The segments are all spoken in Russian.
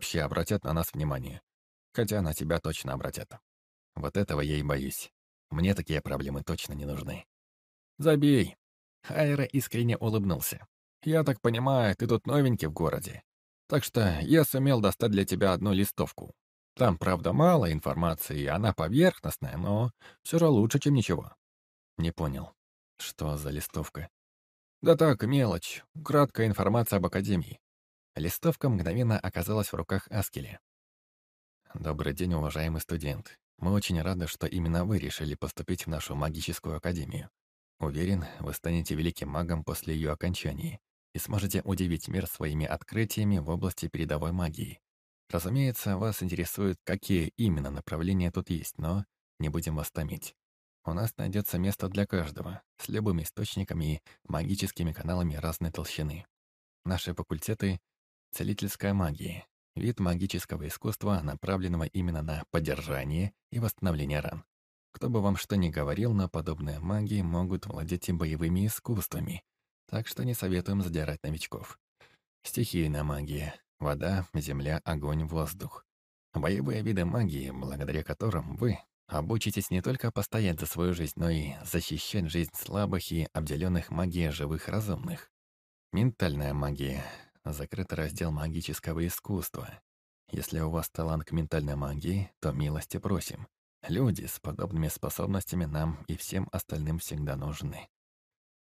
вообще обратят на нас внимание. Хотя на тебя точно обратят. Вот этого я и боюсь. Мне такие проблемы точно не нужны. Забей. Хайра искренне улыбнулся. Я так понимаю, ты тут новенький в городе. Так что я сумел достать для тебя одну листовку. Там, правда, мало информации, она поверхностная, но все же лучше, чем ничего. Не понял. Что за листовка? Да так, мелочь. Краткая информация об Академии. Листовка мгновенно оказалась в руках Аскеля. «Добрый день, уважаемый студент. Мы очень рады, что именно вы решили поступить в нашу магическую академию. Уверен, вы станете великим магом после ее окончания и сможете удивить мир своими открытиями в области передовой магии. Разумеется, вас интересует, какие именно направления тут есть, но не будем вас томить. У нас найдется место для каждого, с любыми источниками и магическими каналами разной толщины. Наши факультеты — целительская магия, вид магического искусства, направленного именно на поддержание и восстановление ран. Кто бы вам что ни говорил, но подобные маги могут владеть и боевыми искусствами, так что не советуем задирать новичков. Стихийная магия, Вода, земля, огонь, воздух. Боевые виды магии, благодаря которым вы обучитесь не только постоять за свою жизнь, но и защищать жизнь слабых и обделенных магией живых разумных. Ментальная магия. Закрытый раздел магического искусства. Если у вас талант к ментальной магии, то милости просим. Люди с подобными способностями нам и всем остальным всегда нужны.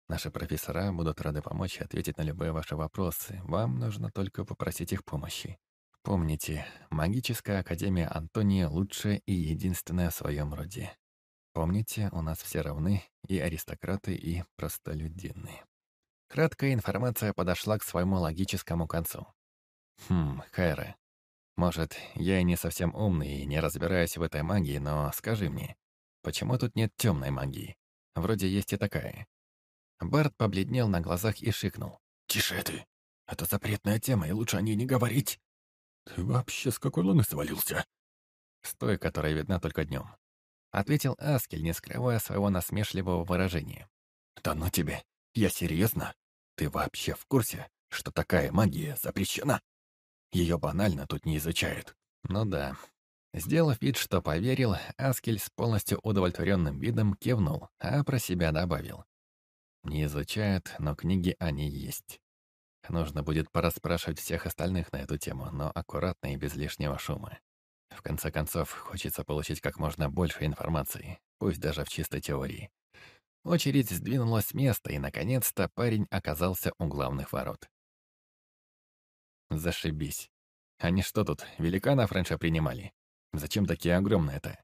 Наши профессора будут рады помочь и ответить на любые ваши вопросы. Вам нужно только попросить их помощи. Помните, магическая академия Антония лучшая и единственная в своем роде. Помните, у нас все равны, и аристократы, и простолюдины. Краткая информация подошла к своему логическому концу. Хм, Хайра, может, я и не совсем умный и не разбираюсь в этой магии, но скажи мне, почему тут нет темной магии? Вроде есть и такая. Барт побледнел на глазах и шикнул. «Тише ты! Это запретная тема, и лучше о ней не говорить!» «Ты вообще с какой луны свалился?» «С той, которая видна только днем», — ответил Аскель, не скрывая своего насмешливого выражения. «Да ну тебе! Я серьезно? Ты вообще в курсе, что такая магия запрещена? Ее банально тут не изучают». «Ну да». Сделав вид, что поверил, Аскель с полностью удовлетворенным видом кивнул, а про себя добавил. Не изучают, но книги они есть. Нужно будет порасспрашивать всех остальных на эту тему, но аккуратно и без лишнего шума. В конце концов, хочется получить как можно больше информации, пусть даже в чистой теории. Очередь сдвинулась с места, и, наконец-то, парень оказался у главных ворот. Зашибись. Они что тут, великанов раньше принимали? Зачем такие огромные-то?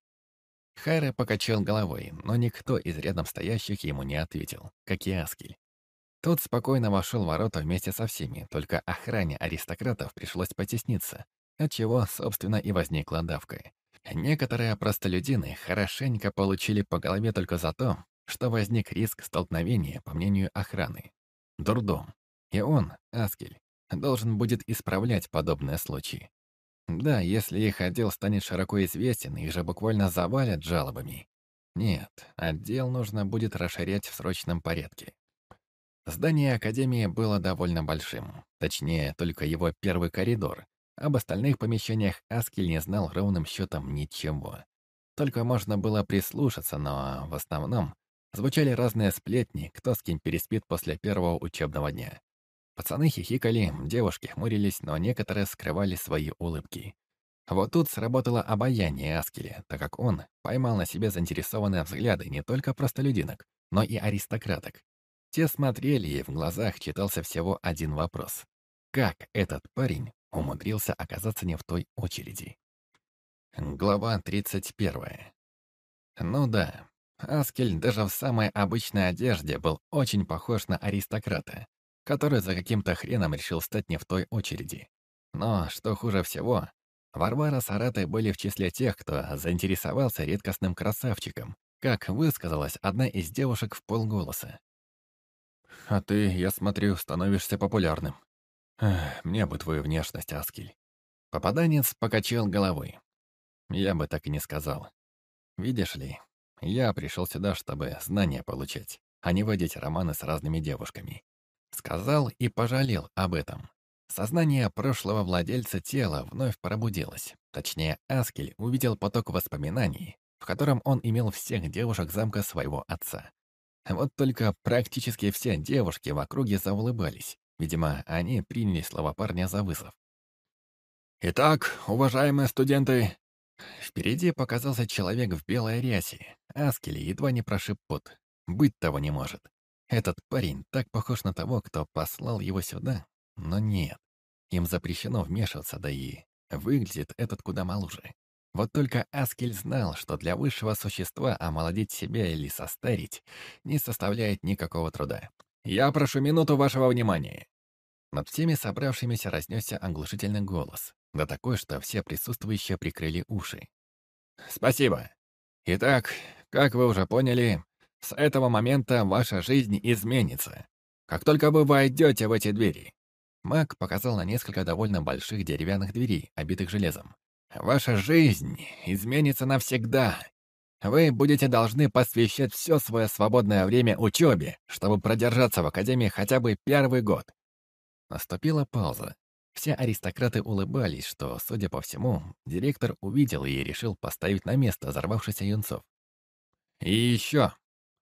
Хайре покачал головой, но никто из рядом стоящих ему не ответил, как и Аскель. Тот спокойно вошел в ворота вместе со всеми, только охране аристократов пришлось потесниться, отчего, собственно, и возникла давка. Некоторые простолюдины хорошенько получили по голове только за то, что возник риск столкновения, по мнению охраны. Дурдом. И он, Аскель, должен будет исправлять подобные случаи. Да, если их отдел станет широко известен, их же буквально завалят жалобами. Нет, отдел нужно будет расширять в срочном порядке. Здание Академии было довольно большим. Точнее, только его первый коридор. Об остальных помещениях Аскель не знал ровным счетом ничего. Только можно было прислушаться, но в основном звучали разные сплетни, кто с кем переспит после первого учебного дня. Пацаны хихикали, девушки хмурились, но некоторые скрывали свои улыбки. Вот тут сработало обаяние Аскеля, так как он поймал на себе заинтересованные взгляды не только простолюдинок, но и аристократок. Те смотрели, и в глазах читался всего один вопрос. Как этот парень умудрился оказаться не в той очереди? Глава 31. Ну да, Аскель даже в самой обычной одежде был очень похож на аристократа, который за каким-то хреном решил стать не в той очереди. Но, что хуже всего, Варвара с Аратой были в числе тех, кто заинтересовался редкостным красавчиком, как высказалась одна из девушек в полголоса. «А ты, я смотрю, становишься популярным. Эх, мне бы твою внешность, Аскель». Попаданец покачал головой. Я бы так и не сказал. Видишь ли, я пришел сюда, чтобы знания получать, а не водить романы с разными девушками. Сказал и пожалел об этом. Сознание прошлого владельца тела вновь пробудилось. Точнее, Аскель увидел поток воспоминаний, в котором он имел всех девушек замка своего отца. Вот только практически все девушки в округе заулыбались. Видимо, они приняли слова парня за вызов. «Итак, уважаемые студенты...» Впереди показался человек в белой рясе. Аскель едва не прошиб пот. Быть того не может. Этот парень так похож на того, кто послал его сюда. Но нет, им запрещено вмешиваться, да и выглядит этот куда моложе. Вот только Аскель знал, что для высшего существа омолодить себя или состарить не составляет никакого труда. «Я прошу минуту вашего внимания!» Над всеми собравшимися разнесся оглушительный голос, да такой, что все присутствующие прикрыли уши. «Спасибо. Итак, как вы уже поняли, с этого момента ваша жизнь изменится. Как только вы войдете в эти двери, Маг показал на несколько довольно больших деревянных дверей, обитых железом. «Ваша жизнь изменится навсегда. Вы будете должны посвящать все свое свободное время учебе, чтобы продержаться в Академии хотя бы первый год». Наступила пауза. Все аристократы улыбались, что, судя по всему, директор увидел и решил поставить на место взорвавшихся юнцов. «И еще,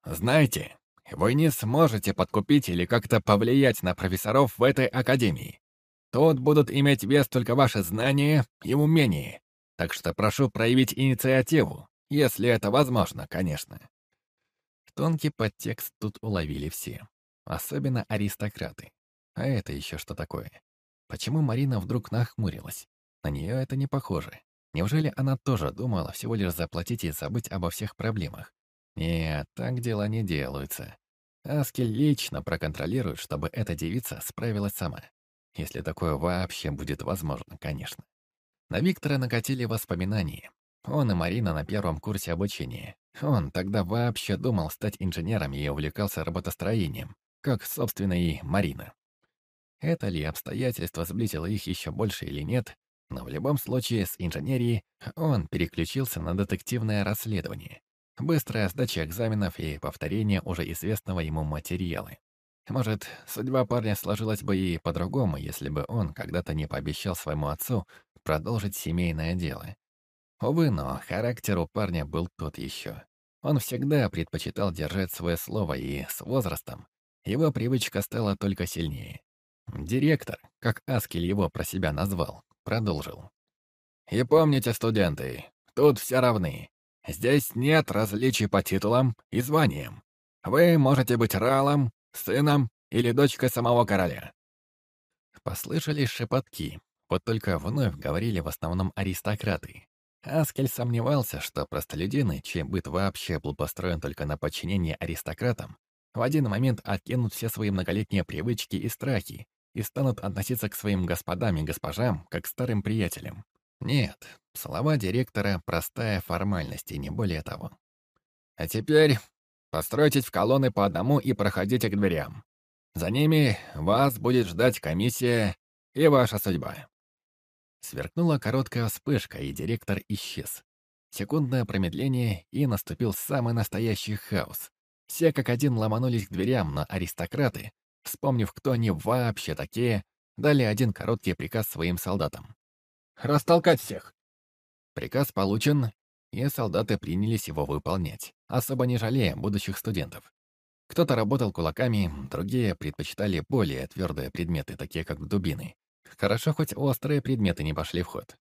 знаете, вы не сможете подкупить или как-то повлиять на профессоров в этой академии. Тут будут иметь вес только ваши знания и умения. Так что прошу проявить инициативу, если это возможно, конечно. Тонкий подтекст тут уловили все. Особенно аристократы. А это еще что такое? Почему Марина вдруг нахмурилась? На нее это не похоже. Неужели она тоже думала всего лишь заплатить и забыть обо всех проблемах? Нет, так дела не делаются. Аскель лично проконтролирует, чтобы эта девица справилась сама. Если такое вообще будет возможно, конечно. На Виктора накатили воспоминания. Он и Марина на первом курсе обучения. Он тогда вообще думал стать инженером и увлекался работостроением, как, собственно, и Марина. Это ли обстоятельство сблизило их еще больше или нет, но в любом случае с инженерией он переключился на детективное расследование. Быстрая сдача экзаменов и повторение уже известного ему материала. Может, судьба парня сложилась бы и по-другому, если бы он когда-то не пообещал своему отцу продолжить семейное дело. Увы, но характер у парня был тот еще. Он всегда предпочитал держать свое слово, и с возрастом его привычка стала только сильнее. Директор, как Аскель его про себя назвал, продолжил. «И помните, студенты, тут все равны. Здесь нет различий по титулам и званиям. Вы можете быть Ралом, сыном или дочкой самого короля». Послышались шепотки, вот только вновь говорили в основном аристократы. Аскель сомневался, что простолюдины, чей быт вообще был построен только на подчинении аристократам, в один момент откинут все свои многолетние привычки и страхи и станут относиться к своим господам и госпожам как к старым приятелям. Нет, слова директора — простая формальность и не более того. А теперь постройтесь в колонны по одному и проходите к дверям. За ними вас будет ждать комиссия и ваша судьба. Сверкнула короткая вспышка, и директор исчез. Секундное промедление, и наступил самый настоящий хаос. Все как один ломанулись к дверям, но аристократы, вспомнив, кто они вообще такие, дали один короткий приказ своим солдатам. Растолкать всех!» Приказ получен, и солдаты принялись его выполнять, особо не жалея будущих студентов. Кто-то работал кулаками, другие предпочитали более твердые предметы, такие как дубины. Хорошо, хоть острые предметы не пошли в ход.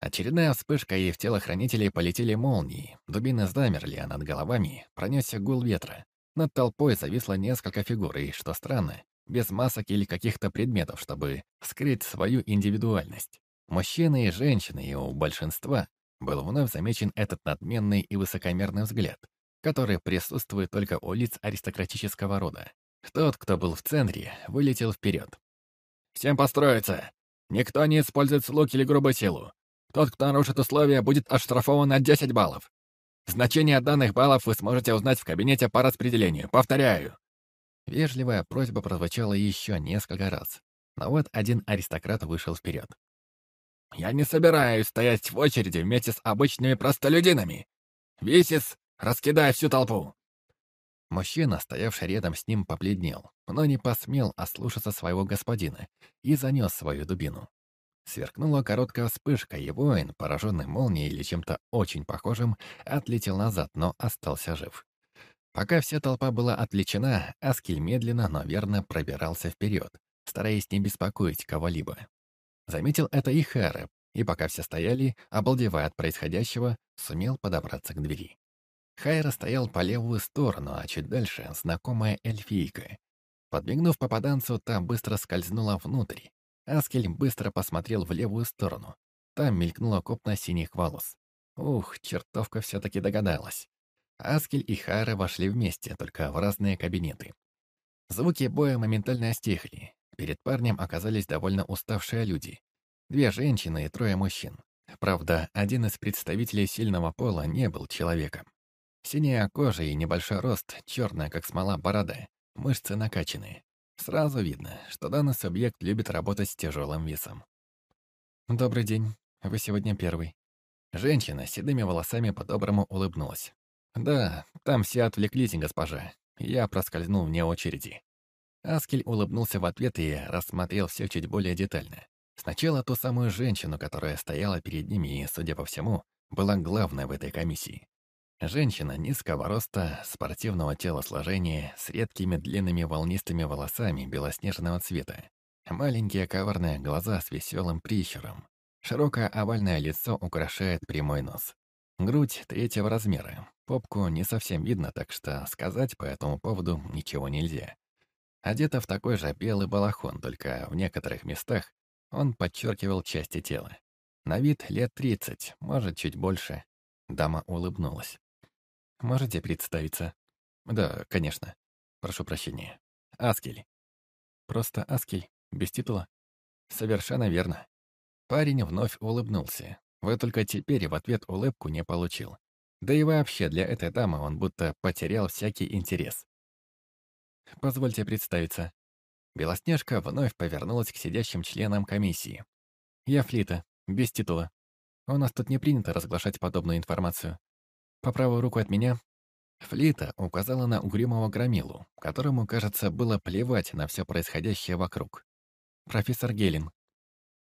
Очередная вспышка, и в телохранителей полетели молнии. Дубины замерли, а над головами пронесся гул ветра. Над толпой зависло несколько фигур, и, что странно, без масок или каких-то предметов, чтобы скрыть свою индивидуальность. Мужчины и женщины, и у большинства был вновь замечен этот надменный и высокомерный взгляд, который присутствует только у лиц аристократического рода. Тот, кто был в центре, вылетел вперед. «Всем построиться! Никто не использует слуг или грубую силу. Тот, кто нарушит условия, будет оштрафован на 10 баллов. Значение данных баллов вы сможете узнать в кабинете по распределению. Повторяю!» Вежливая просьба прозвучала еще несколько раз. Но вот один аристократ вышел вперед. Я не собираюсь стоять в очереди вместе с обычными простолюдинами. Висис, раскидай всю толпу. Мужчина, стоявший рядом с ним, побледнел, но не посмел ослушаться своего господина и занес свою дубину. Сверкнула короткая вспышка, и воин, пораженный молнией или чем-то очень похожим, отлетел назад, но остался жив. Пока вся толпа была отвлечена, Аскель медленно, но верно пробирался вперед, стараясь не беспокоить кого-либо. Заметил это и Хэрэ, и пока все стояли, обалдевая от происходящего, сумел подобраться к двери. Хайра стоял по левую сторону, а чуть дальше — знакомая эльфийка. Подмигнув попаданцу, та быстро скользнула внутрь. Аскель быстро посмотрел в левую сторону. Там мелькнула копна синих волос. Ух, чертовка все-таки догадалась. Аскель и Хайра вошли вместе, только в разные кабинеты. Звуки боя моментально стихли. Перед парнем оказались довольно уставшие люди. Две женщины и трое мужчин. Правда, один из представителей сильного пола не был человеком. Синяя кожа и небольшой рост, черная, как смола, борода, мышцы накачанные. Сразу видно, что данный субъект любит работать с тяжелым весом. «Добрый день. Вы сегодня первый». Женщина с седыми волосами по-доброму улыбнулась. «Да, там все отвлеклись, госпожа. Я проскользнул вне очереди». Аскель улыбнулся в ответ и рассмотрел все чуть более детально. Сначала ту самую женщину, которая стояла перед ними и, судя по всему, была главной в этой комиссии. Женщина низкого роста, спортивного телосложения, с редкими длинными волнистыми волосами белоснежного цвета. Маленькие коварные глаза с веселым прищуром. Широкое овальное лицо украшает прямой нос. Грудь третьего размера. Попку не совсем видно, так что сказать по этому поводу ничего нельзя. Одета в такой же белый балахон, только в некоторых местах он подчеркивал части тела. На вид лет тридцать, может, чуть больше. Дама улыбнулась. «Можете представиться?» «Да, конечно. Прошу прощения. Аскель». «Просто Аскель, без титула?» «Совершенно верно». Парень вновь улыбнулся. Вы только теперь в ответ улыбку не получил. Да и вообще для этой дамы он будто потерял всякий интерес. «Позвольте представиться». Белоснежка вновь повернулась к сидящим членам комиссии. «Я Флита, без титула. У нас тут не принято разглашать подобную информацию. По правую руку от меня Флита указала на угрюмого громилу, которому, кажется, было плевать на все происходящее вокруг. «Профессор Гелин».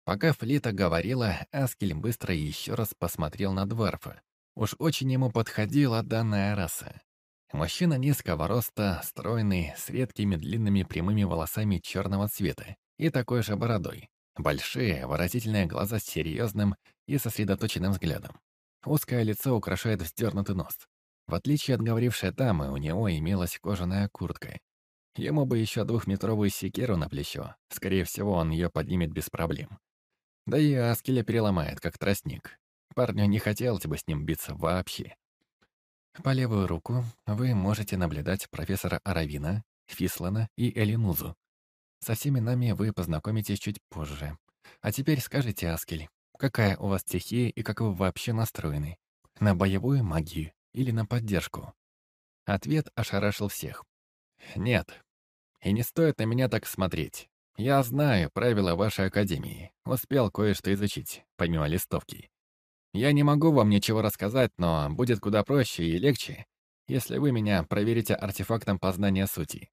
Пока Флита говорила, Аскель быстро еще раз посмотрел на Дварфа. Уж очень ему подходила данная раса. Мужчина низкого роста, стройный, с редкими длинными прямыми волосами черного цвета и такой же бородой. Большие, выразительные глаза с серьезным и сосредоточенным взглядом. Узкое лицо украшает вздернутый нос. В отличие от говорившей дамы, у него имелась кожаная куртка. Ему бы еще двухметровую секеру на плечо. Скорее всего, он ее поднимет без проблем. Да и Аскеля переломает, как тростник. Парню не хотелось бы с ним биться вообще. По левую руку вы можете наблюдать профессора Аравина, Фислана и Элинузу. Со всеми нами вы познакомитесь чуть позже. А теперь скажите, Аскель, Какая у вас стихия и как вы вообще настроены? На боевую магию или на поддержку? Ответ ошарашил всех. Нет. И не стоит на меня так смотреть. Я знаю правила вашей академии. Успел кое-что изучить, помимо листовки. Я не могу вам ничего рассказать, но будет куда проще и легче, если вы меня проверите артефактом познания сути.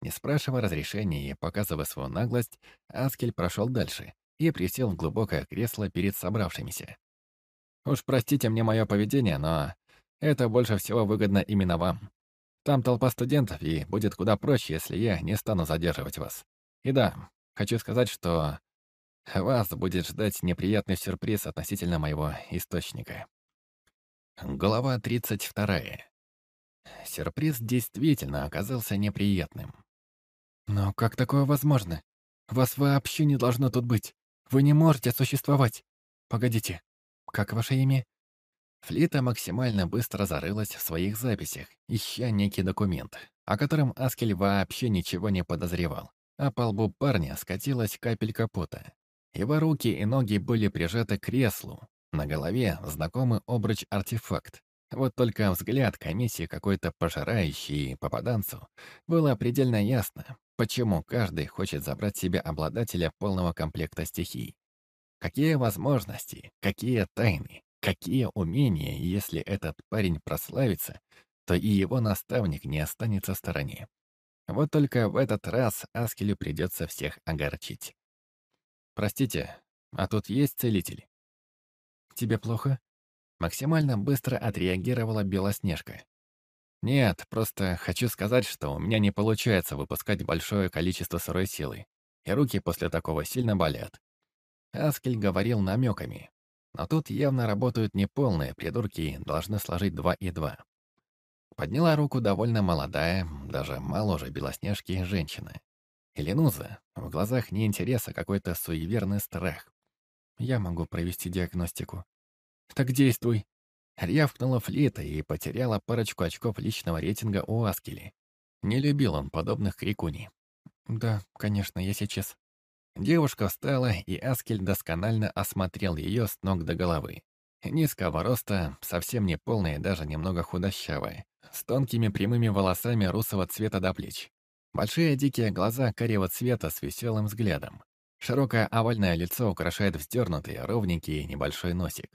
Не спрашивая разрешения и показывая свою наглость, Аскель прошел дальше, и присел в глубокое кресло перед собравшимися. «Уж простите мне мое поведение, но это больше всего выгодно именно вам. Там толпа студентов, и будет куда проще, если я не стану задерживать вас. И да, хочу сказать, что вас будет ждать неприятный сюрприз относительно моего источника». Глава 32. Сюрприз действительно оказался неприятным. «Но как такое возможно? Вас вообще не должно тут быть. Вы не можете существовать. Погодите, как ваше имя? Флита максимально быстро зарылась в своих записях, ища некий документ, о котором Аскель вообще ничего не подозревал. А по лбу парня скатилась капелька пота. Его руки и ноги были прижаты к креслу. На голове знакомый обруч-артефакт. Вот только взгляд комиссии какой-то пожирающий попаданцу было предельно ясно, Почему каждый хочет забрать себе обладателя полного комплекта стихий? Какие возможности, какие тайны, какие умения, если этот парень прославится, то и его наставник не останется в стороне. Вот только в этот раз Аскелю придется всех огорчить. «Простите, а тут есть целитель?» «Тебе плохо?» Максимально быстро отреагировала Белоснежка. «Нет, просто хочу сказать, что у меня не получается выпускать большое количество сырой силы, и руки после такого сильно болят». Аскель говорил намеками, но тут явно работают неполные придурки и должны сложить два и два. Подняла руку довольно молодая, даже моложе Белоснежки, женщина. Эленуза, в глазах не интерес, а какой-то суеверный страх. Я могу провести диагностику. Так действуй. Рявкнула флита и потеряла парочку очков личного рейтинга у Аскели. Не любил он подобных крикуней. Да, конечно, я сейчас. Девушка встала, и Аскель досконально осмотрел ее с ног до головы. Низкого роста, совсем не полная даже немного худощавая, с тонкими прямыми волосами русого цвета до плеч. Большие дикие глаза карего цвета с веселым взглядом. Широкое овальное лицо украшает вздернутый, ровненький небольшой носик.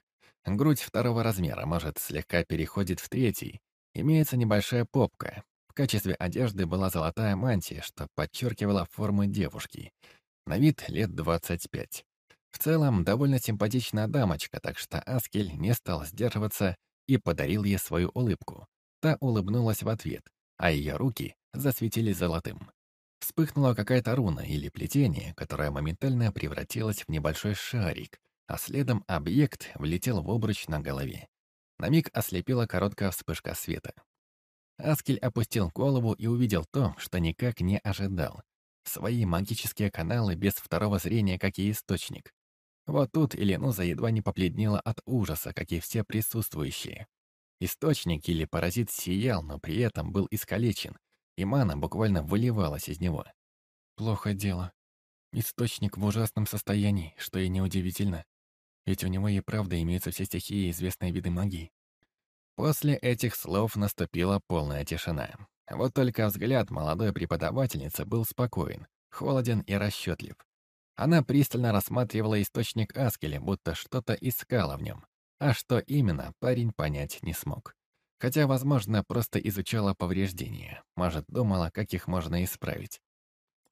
Грудь второго размера, может, слегка переходит в третий. Имеется небольшая попка. В качестве одежды была золотая мантия, что подчеркивала форму девушки. На вид лет 25. В целом, довольно симпатичная дамочка, так что Аскель не стал сдерживаться и подарил ей свою улыбку. Та улыбнулась в ответ, а ее руки засветились золотым. Вспыхнула какая-то руна или плетение, которое моментально превратилось в небольшой шарик, а следом объект влетел в обруч на голове. На миг ослепила короткая вспышка света. Аскель опустил голову и увидел то, что никак не ожидал. Свои магические каналы без второго зрения, как и источник. Вот тут Эленуза едва не побледнела от ужаса, как и все присутствующие. Источник или паразит сиял, но при этом был искалечен, и мана буквально выливалась из него. Плохо дело. Источник в ужасном состоянии, что и неудивительно. Ведь у него и правда имеются все стихии и известные виды магии. После этих слов наступила полная тишина. Вот только взгляд молодой преподавательницы был спокоен, холоден и расчетлив. Она пристально рассматривала источник Аскеля, будто что-то искала в нем. А что именно, парень понять не смог. Хотя, возможно, просто изучала повреждения. Может, думала, как их можно исправить.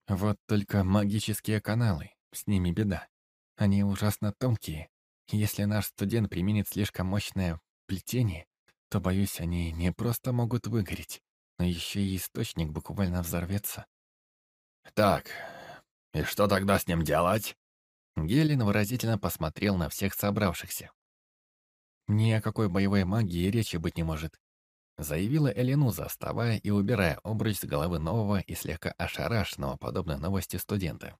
Вот только магические каналы, с ними беда. Они ужасно тонкие. Если наш студент применит слишком мощное плетение, то, боюсь, они не просто могут выгореть, но еще и источник буквально взорвется. «Так, и что тогда с ним делать?» Гелин выразительно посмотрел на всех собравшихся. «Ни о какой боевой магии речи быть не может», заявила Эленуза, вставая и убирая обруч с головы нового и слегка ошарашенного подобной новости студента.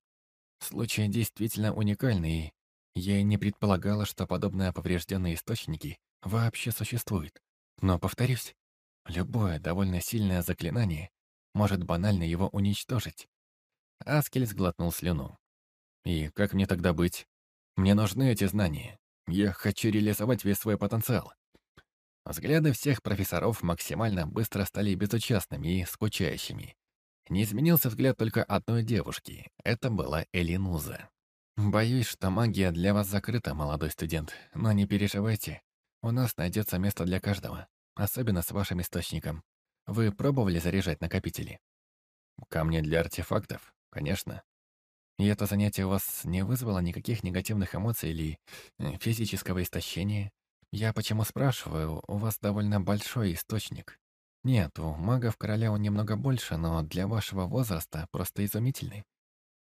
Случай действительно уникальный, и я и не предполагала, что подобные поврежденные источники вообще существуют. Но, повторюсь, любое довольно сильное заклинание может банально его уничтожить. Аскель сглотнул слюну. «И как мне тогда быть? Мне нужны эти знания. Я хочу реализовать весь свой потенциал. Взгляды всех профессоров максимально быстро стали безучастными и скучающими. Не изменился взгляд только одной девушки. Это была Элинуза. «Боюсь, что магия для вас закрыта, молодой студент, но не переживайте. У нас найдется место для каждого, особенно с вашим источником. Вы пробовали заряжать накопители?» «Камни для артефактов, конечно. И это занятие у вас не вызвало никаких негативных эмоций или э, физического истощения? Я почему спрашиваю, у вас довольно большой источник. Нет, у магов короля он немного больше, но для вашего возраста просто изумительный.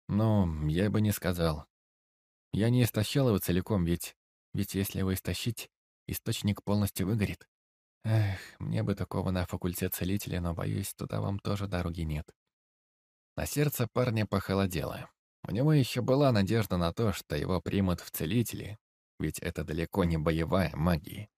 Ну, я бы не сказал. Я не истощал его целиком, ведь... Ведь если его истощить, источник полностью выгорит. Эх, мне бы такого на факультет целителя, но, боюсь, туда вам тоже дороги нет. На сердце парня похолодело. У него еще была надежда на то, что его примут в целители, ведь это далеко не боевая магия.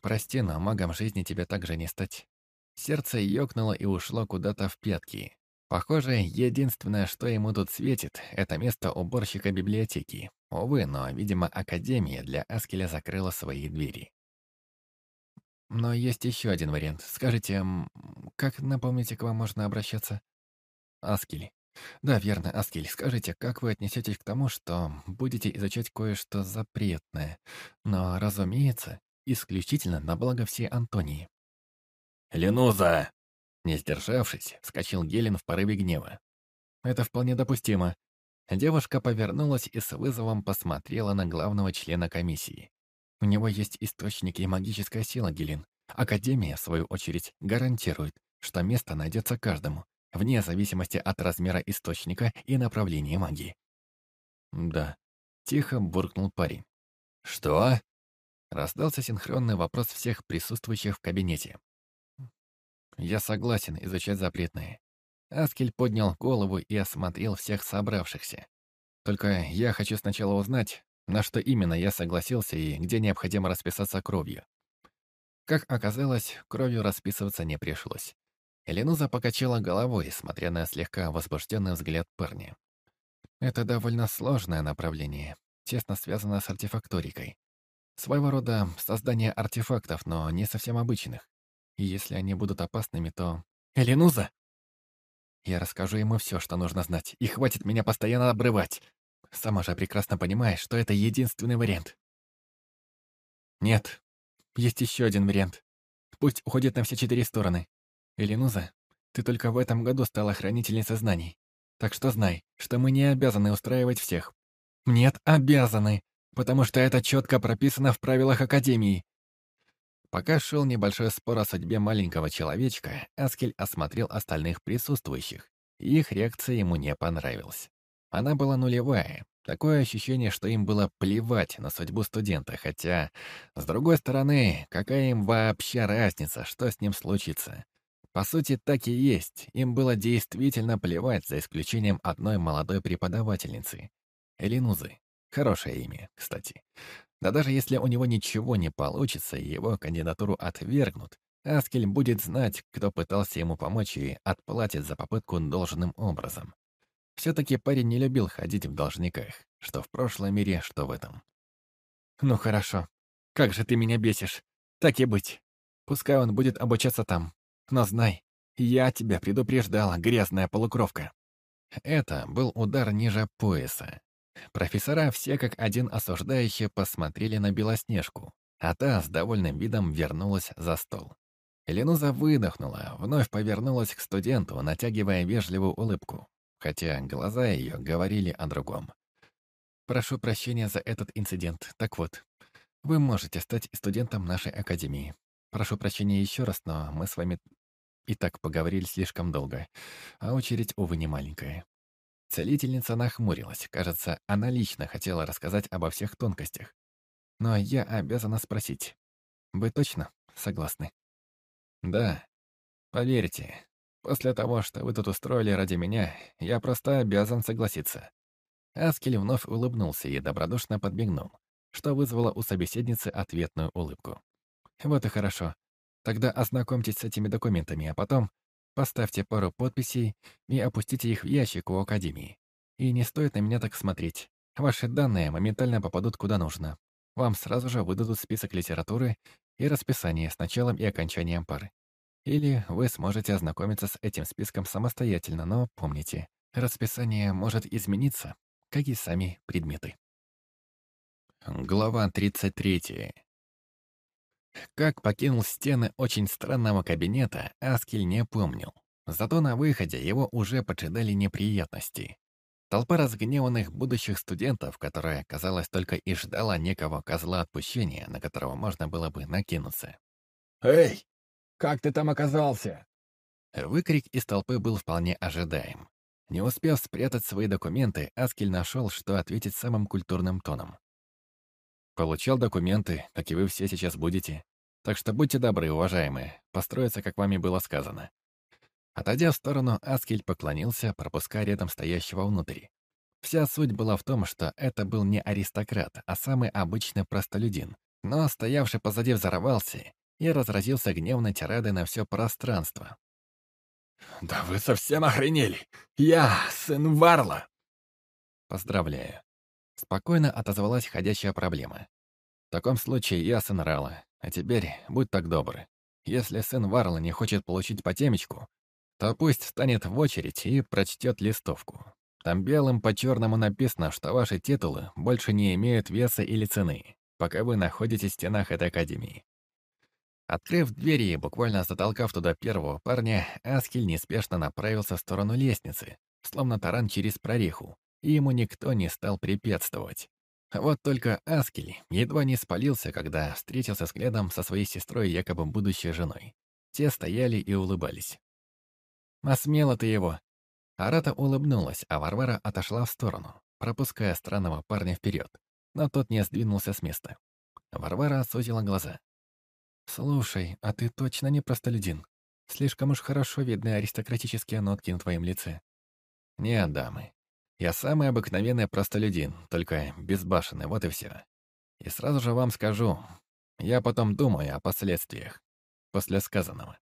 Прости, но магом жизни тебе также не стать. Сердце ёкнуло и ушло куда-то в пятки. Похоже, единственное, что ему тут светит, это место уборщика библиотеки. Увы, но, видимо, Академия для Аскеля закрыла свои двери. Но есть еще один вариант. Скажите, как, напомните, к вам можно обращаться? Аскель. Да, верно, Аскель, скажите, как вы отнесетесь к тому, что будете изучать кое-что запретное, но, разумеется, исключительно на благо всей Антонии? «Ленуза!» Не сдержавшись, вскочил Гелен в порыве гнева. Это вполне допустимо. Девушка повернулась и с вызовом посмотрела на главного члена комиссии. У него есть источники и магическая сила, Гелин. Академия, в свою очередь, гарантирует, что место найдется каждому, вне зависимости от размера источника и направления магии. «Да», — тихо буркнул парень. «Что?» Раздался синхронный вопрос всех присутствующих в кабинете. «Я согласен изучать запретные». Аскель поднял голову и осмотрел всех собравшихся. «Только я хочу сначала узнать, на что именно я согласился и где необходимо расписаться кровью». Как оказалось, кровью расписываться не пришлось. Эленуза покачала головой, смотря на слегка возбужденный взгляд парня. Это довольно сложное направление, тесно связано с артефакторикой. Своего рода создание артефактов, но не совсем обычных. И если они будут опасными, то... Эленуза! Я расскажу ему все, что нужно знать, и хватит меня постоянно обрывать. Сама же прекрасно понимаешь, что это единственный вариант. Нет, есть еще один вариант. Пусть уходит на все четыре стороны. Эленуза, ты только в этом году стала хранительницей знаний. Так что знай, что мы не обязаны устраивать всех. Нет, обязаны, потому что это четко прописано в правилах Академии. Пока шел небольшой спор о судьбе маленького человечка, Аскель осмотрел остальных присутствующих. Их реакция ему не понравилась. Она была нулевая. Такое ощущение, что им было плевать на судьбу студента, хотя, с другой стороны, какая им вообще разница, что с ним случится? По сути, так и есть. Им было действительно плевать, за исключением одной молодой преподавательницы. Элинузы. Хорошее имя, кстати. Да даже если у него ничего не получится и его кандидатуру отвергнут, Аскель будет знать, кто пытался ему помочь и отплатит за попытку должным образом. Все-таки парень не любил ходить в должниках, что в прошлом мире, что в этом. «Ну хорошо. Как же ты меня бесишь. Так и быть. Пускай он будет обучаться там. Но знай, я тебя предупреждала, грязная полукровка». Это был удар ниже пояса. Профессора все как один осуждающие посмотрели на Белоснежку, а та с довольным видом вернулась за стол. Ленуза выдохнула, вновь повернулась к студенту, натягивая вежливую улыбку, хотя глаза ее говорили о другом. «Прошу прощения за этот инцидент. Так вот, вы можете стать студентом нашей академии. Прошу прощения еще раз, но мы с вами и так поговорили слишком долго, а очередь, увы, не маленькая. Целительница нахмурилась. Кажется, она лично хотела рассказать обо всех тонкостях. Но я обязана спросить. Вы точно согласны? Да. Поверьте, после того, что вы тут устроили ради меня, я просто обязан согласиться. Аскель вновь улыбнулся и добродушно подмигнул, что вызвало у собеседницы ответную улыбку. Вот и хорошо. Тогда ознакомьтесь с этими документами, а потом поставьте пару подписей и опустите их в ящик у Академии. И не стоит на меня так смотреть. Ваши данные моментально попадут куда нужно. Вам сразу же выдадут список литературы и расписание с началом и окончанием пары. Или вы сможете ознакомиться с этим списком самостоятельно, но помните, расписание может измениться, как и сами предметы. Глава 33. Как покинул стены очень странного кабинета, Аскель не помнил. Зато на выходе его уже поджидали неприятности. Толпа разгневанных будущих студентов, которая, казалось, только и ждала некого козла отпущения, на которого можно было бы накинуться. «Эй, как ты там оказался?» Выкрик из толпы был вполне ожидаем. Не успев спрятать свои документы, Аскель нашел, что ответить самым культурным тоном. Получал документы, как и вы все сейчас будете. Так что будьте добры, уважаемые, построиться, как вами было сказано. Отойдя в сторону, Аскель поклонился, пропуская рядом стоящего внутрь. Вся суть была в том, что это был не аристократ, а самый обычный простолюдин, но стоявший позади взорвался и разразился гневной тирадой на все пространство. «Да вы совсем охренели! Я сын Варла!» «Поздравляю. Спокойно отозвалась ходящая проблема. В таком случае я сын Рала, а теперь будь так добр. Если сын Варла не хочет получить потемечку, то пусть встанет в очередь и прочтет листовку. Там белым по черному написано, что ваши титулы больше не имеют веса или цены, пока вы находитесь в стенах этой академии. Открыв двери и буквально затолкав туда первого парня, Аскель неспешно направился в сторону лестницы, словно таран через прореху, и ему никто не стал препятствовать. Вот только Аскель едва не спалился, когда встретился взглядом со своей сестрой, якобы будущей женой. Те стояли и улыбались. «Осмела ты его!» Арата улыбнулась, а Варвара отошла в сторону, пропуская странного парня вперед, но тот не сдвинулся с места. Варвара сузила глаза. «Слушай, а ты точно не простолюдин? Слишком уж хорошо видны аристократические нотки на твоем лице». «Нет, дамы. Я самый обыкновенный простолюдин, только безбашенный, вот и все. И сразу же вам скажу, я потом думаю о последствиях после сказанного».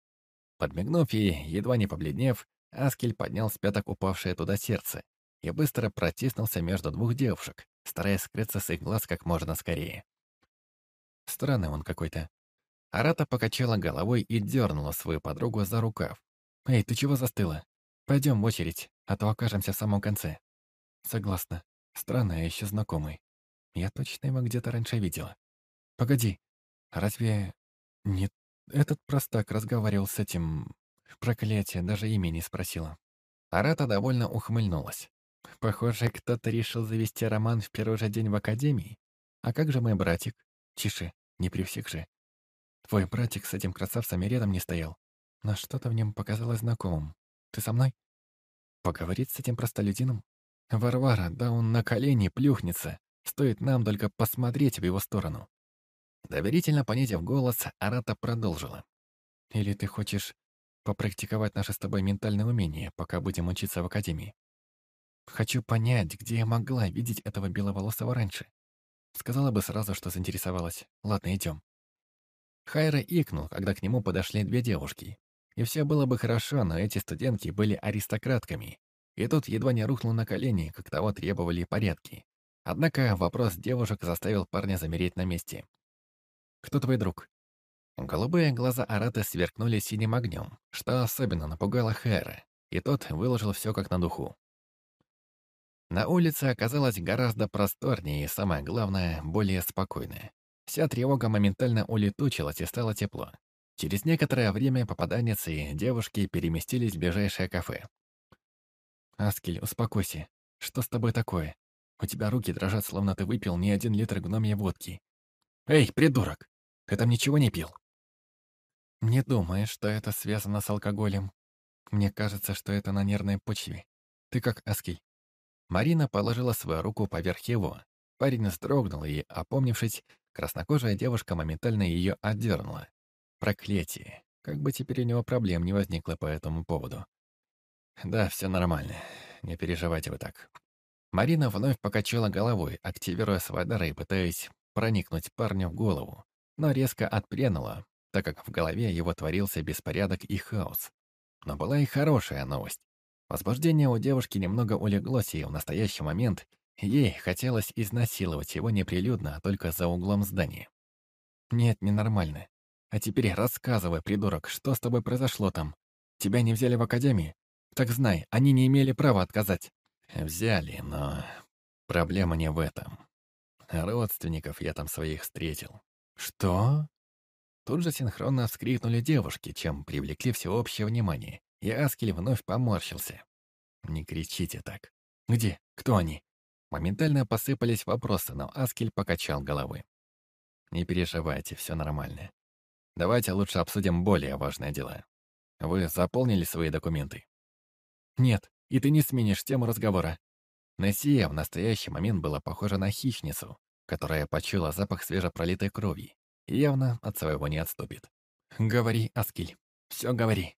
Подмигнув и, едва не побледнев, Аскель поднял с пяток упавшее туда сердце и быстро протиснулся между двух девушек, стараясь скрыться с их глаз как можно скорее. Странный он какой-то. Арата покачала головой и дернула свою подругу за рукав. «Эй, ты чего застыла? Пойдем в очередь, а то окажемся в самом конце». «Согласна. Странный, а еще знакомый. Я точно его где-то раньше видела. Погоди, разве не этот простак разговаривал с этим... Проклятие, даже имя не спросила». Арата довольно ухмыльнулась. «Похоже, кто-то решил завести роман в первый же день в академии. А как же мой братик? Тише, не при всех же. Твой братик с этим красавцем рядом не стоял. Но что-то в нем показалось знакомым. Ты со мной? Поговорить с этим простолюдином? Варвара, да он на колени плюхнется. Стоит нам только посмотреть в его сторону. Доверительно понизив голос, Арата продолжила. «Или ты хочешь попрактиковать наши с тобой ментальные умения, пока будем учиться в академии? Хочу понять, где я могла видеть этого беловолосого раньше. Сказала бы сразу, что заинтересовалась. Ладно, идем. Хайра икнул, когда к нему подошли две девушки. И все было бы хорошо, но эти студентки были аристократками. И тут едва не рухнул на колени, как того требовали порядки. Однако вопрос девушек заставил парня замереть на месте. «Кто твой друг?» Голубые глаза Араты сверкнули синим огнем, что особенно напугало Хэра, и тот выложил все как на духу. На улице оказалось гораздо просторнее и, самое главное, более спокойное. Вся тревога моментально улетучилась и стало тепло. Через некоторое время попаданец и девушки переместились в ближайшее кафе. «Аскель, успокойся. Что с тобой такое? У тебя руки дрожат, словно ты выпил не один литр гномьей водки. Эй, придурок! Ты там ничего не пил?» «Не думай, что это связано с алкоголем. Мне кажется, что это на нервной почве. Ты как, Аскель?» Марина положила свою руку поверх его. Парень вздрогнул и, опомнившись, краснокожая девушка моментально ее отдернула. Проклятие. Как бы теперь у него проблем не возникло по этому поводу. «Да, все нормально. Не переживайте вы так». Марина вновь покачала головой, активируя свой дар и пытаясь проникнуть парню в голову, но резко отпрянула, так как в голове его творился беспорядок и хаос. Но была и хорошая новость. Возбуждение у девушки немного улеглось, и в настоящий момент ей хотелось изнасиловать его неприлюдно, а только за углом здания. «Нет, ненормально. А теперь рассказывай, придурок, что с тобой произошло там? Тебя не взяли в академию? Так знай, они не имели права отказать». «Взяли, но проблема не в этом. Родственников я там своих встретил». «Что?» Тут же синхронно вскрикнули девушки, чем привлекли всеобщее внимание. И Аскель вновь поморщился. «Не кричите так. Где? Кто они?» Моментально посыпались вопросы, но Аскель покачал головой. «Не переживайте, все нормально. Давайте лучше обсудим более важные дела. Вы заполнили свои документы?» «Нет, и ты не сменишь тему разговора». Нессия в настоящий момент была похожа на хищницу, которая почуяла запах свежепролитой крови и явно от своего не отступит. «Говори, Аскель, все говори».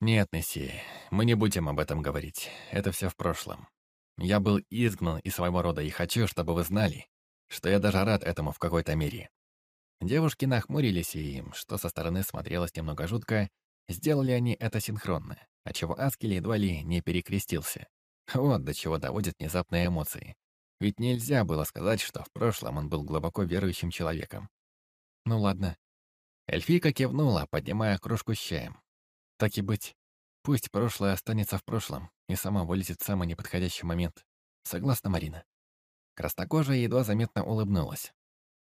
«Нет, Несси, мы не будем об этом говорить. Это все в прошлом. Я был изгнан из своего рода и хочу, чтобы вы знали, что я даже рад этому в какой-то мере». Девушки нахмурились, и, что со стороны смотрелось немного жутко, сделали они это синхронно, отчего Аскель едва ли не перекрестился. Вот до чего доводят внезапные эмоции. Ведь нельзя было сказать, что в прошлом он был глубоко верующим человеком. Ну ладно. Эльфийка кивнула, поднимая кружку с чаем. Так и быть. Пусть прошлое останется в прошлом, и сама вылезет в самый неподходящий момент. Согласна, Марина?» Краснокожая едва заметно улыбнулась.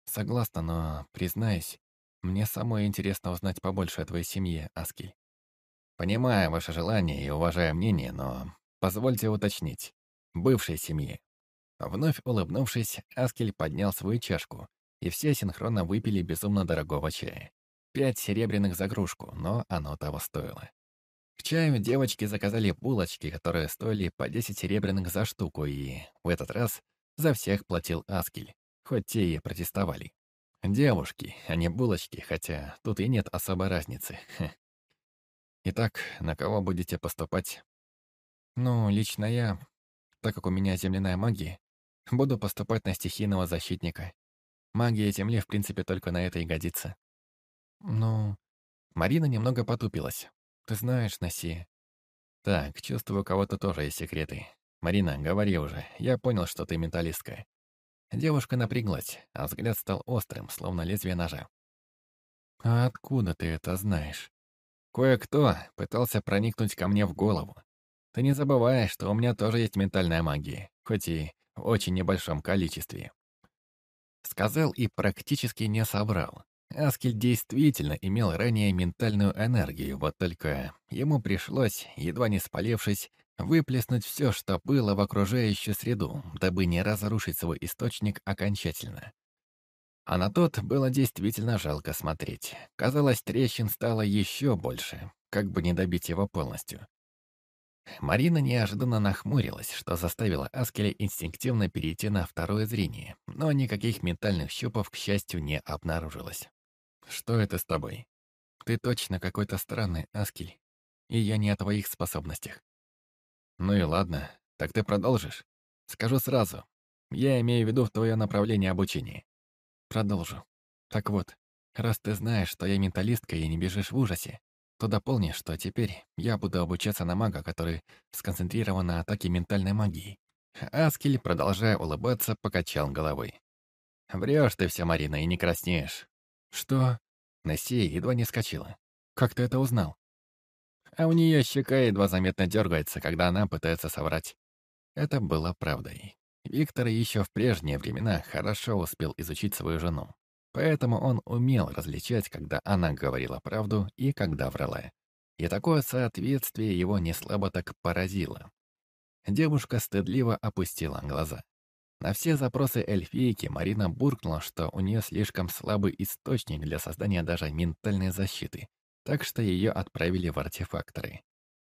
«Согласна, но, признаюсь, Мне самое интересно узнать побольше о твоей семье, Аскель. Понимаю ваше желание и уважаю мнение, но позвольте уточнить. Бывшей семьи. Вновь улыбнувшись, Аскель поднял свою чашку, и все синхронно выпили безумно дорогого чая. Пять серебряных за кружку, но оно того стоило. К чаю девочки заказали булочки, которые стоили по 10 серебряных за штуку, и в этот раз за всех платил Аскель, хоть те и протестовали. Девушки, а не булочки, хотя тут и нет особой разницы. Итак, на кого будете поступать? Ну, лично я, так как у меня земляная магия, буду поступать на стихийного защитника. Магия Земли, в принципе, только на это и годится. Ну, Марина немного потупилась. Ты знаешь, Наси. Так, чувствую, у кого-то тоже есть секреты. Марина, говори уже. Я понял, что ты менталистка. Девушка напряглась, а взгляд стал острым, словно лезвие ножа. «А откуда ты это знаешь?» «Кое-кто пытался проникнуть ко мне в голову. Ты не забывай, что у меня тоже есть ментальная магия, хоть и в очень небольшом количестве». Сказал и практически не соврал. Аскель действительно имел ранее ментальную энергию, вот только ему пришлось, едва не спалевшись, выплеснуть все, что было в окружающую среду, дабы не разрушить свой источник окончательно. А на тот было действительно жалко смотреть. Казалось, трещин стало еще больше, как бы не добить его полностью. Марина неожиданно нахмурилась, что заставило Аскеля инстинктивно перейти на второе зрение, но никаких ментальных щупов, к счастью, не обнаружилось. «Что это с тобой? Ты точно какой-то странный, Аскель, и я не о твоих способностях. Ну и ладно, так ты продолжишь? Скажу сразу. Я имею в виду твое направление обучения. Продолжу. Так вот, раз ты знаешь, что я менталистка и не бежишь в ужасе, то дополни, что теперь я буду обучаться на мага, который сконцентрирован на атаке ментальной магии. Аскель, продолжая улыбаться, покачал головой. «Врешь ты все, Марина, и не краснеешь». «Что?» Нессия едва не скочила. «Как ты это узнал?» а у нее щека едва заметно дергается, когда она пытается соврать. Это было правдой. Виктор еще в прежние времена хорошо успел изучить свою жену. Поэтому он умел различать, когда она говорила правду и когда врала. И такое соответствие его не слабо так поразило. Девушка стыдливо опустила глаза. На все запросы эльфийки Марина буркнула, что у нее слишком слабый источник для создания даже ментальной защиты, так что ее отправили в артефакторы.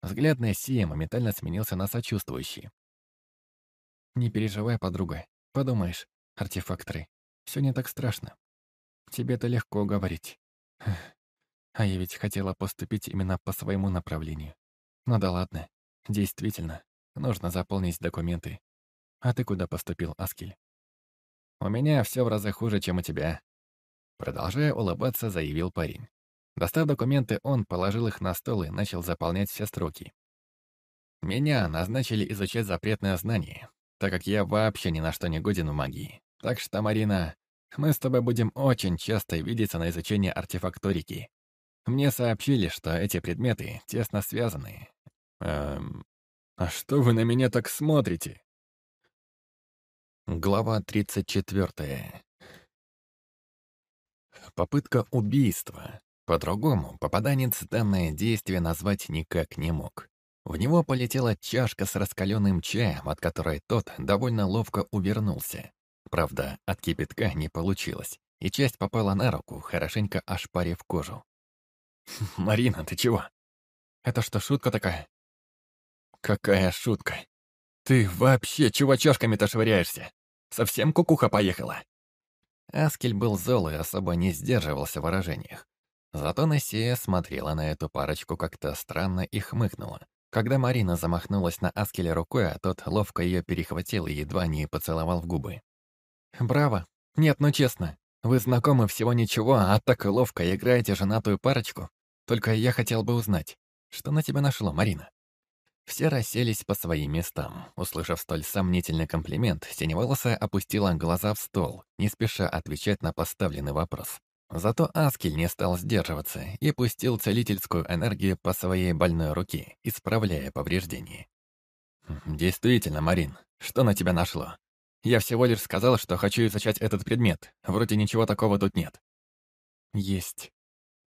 Взгляд Нессии моментально сменился на сочувствующий. «Не переживай, подруга. Подумаешь, артефакторы. Все не так страшно. Тебе-то легко говорить. А я ведь хотела поступить именно по своему направлению. Ну да ладно. Действительно, нужно заполнить документы. А ты куда поступил, Аскель? У меня все в разы хуже, чем у тебя. Продолжая улыбаться, заявил парень. Достав документы, он положил их на стол и начал заполнять все строки. Меня назначили изучать запретное знание, так как я вообще ни на что не годен в магии. Так что, Марина, мы с тобой будем очень часто видеться на изучении артефакторики. Мне сообщили, что эти предметы тесно связаны. Эм, а что вы на меня так смотрите? Глава 34. Попытка убийства. По-другому попаданец данное действие назвать никак не мог. В него полетела чашка с раскаленным чаем, от которой тот довольно ловко увернулся. Правда, от кипятка не получилось, и часть попала на руку, хорошенько ошпарив кожу. «Марина, ты чего? Это что, шутка такая?» «Какая шутка? Ты вообще чего чашками-то швыряешься? Совсем кукуха поехала?» Аскель был зол и особо не сдерживался в выражениях. Зато Нессия смотрела на эту парочку как-то странно и хмыкнула. Когда Марина замахнулась на Аскеля рукой, а тот ловко ее перехватил и едва не поцеловал в губы. «Браво! Нет, ну честно, вы знакомы всего ничего, а так ловко играете женатую парочку. Только я хотел бы узнать, что на тебя нашло, Марина?» Все расселись по своим местам. Услышав столь сомнительный комплимент, Синеволосая опустила глаза в стол, не спеша отвечать на поставленный вопрос. Зато Аскель не стал сдерживаться и пустил целительскую энергию по своей больной руке, исправляя повреждения. «Действительно, Марин, что на тебя нашло? Я всего лишь сказал, что хочу изучать этот предмет. Вроде ничего такого тут нет». Есть.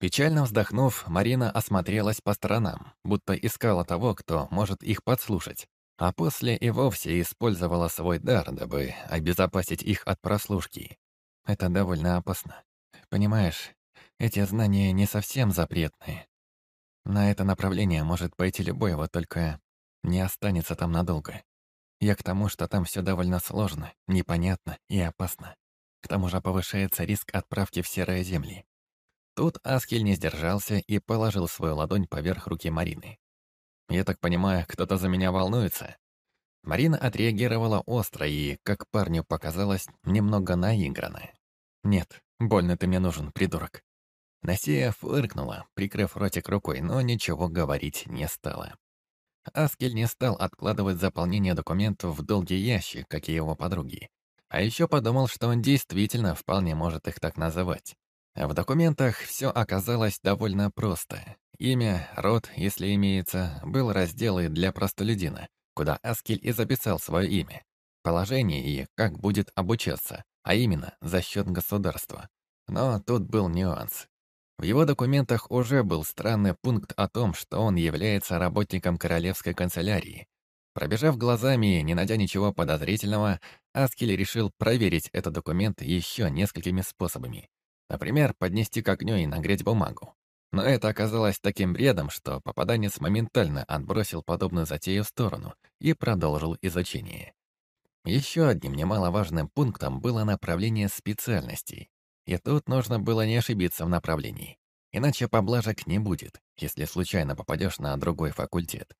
Печально вздохнув, Марина осмотрелась по сторонам, будто искала того, кто может их подслушать, а после и вовсе использовала свой дар, дабы обезопасить их от прослушки. Это довольно опасно. Понимаешь, эти знания не совсем запретные. На это направление может пойти любой, вот только не останется там надолго. Я к тому, что там все довольно сложно, непонятно и опасно. К тому же повышается риск отправки в серые земли. Тут Аскель не сдержался и положил свою ладонь поверх руки Марины. «Я так понимаю, кто-то за меня волнуется?» Марина отреагировала остро и, как парню показалось, немного наигранно. «Нет, больно ты мне нужен, придурок». Насия фыркнула, прикрыв ротик рукой, но ничего говорить не стала. Аскель не стал откладывать заполнение документов в долгий ящик, как и его подруги. А еще подумал, что он действительно вполне может их так называть. В документах все оказалось довольно просто. Имя, род, если имеется, был раздел и для простолюдина, куда Аскель и записал свое имя, положение и как будет обучаться, а именно за счет государства. Но тут был нюанс. В его документах уже был странный пункт о том, что он является работником королевской канцелярии. Пробежав глазами не найдя ничего подозрительного, Аскель решил проверить этот документ еще несколькими способами. Например, поднести к огню и нагреть бумагу. Но это оказалось таким бредом, что попаданец моментально отбросил подобную затею в сторону и продолжил изучение. Еще одним немаловажным пунктом было направление специальностей. И тут нужно было не ошибиться в направлении. Иначе поблажек не будет, если случайно попадешь на другой факультет.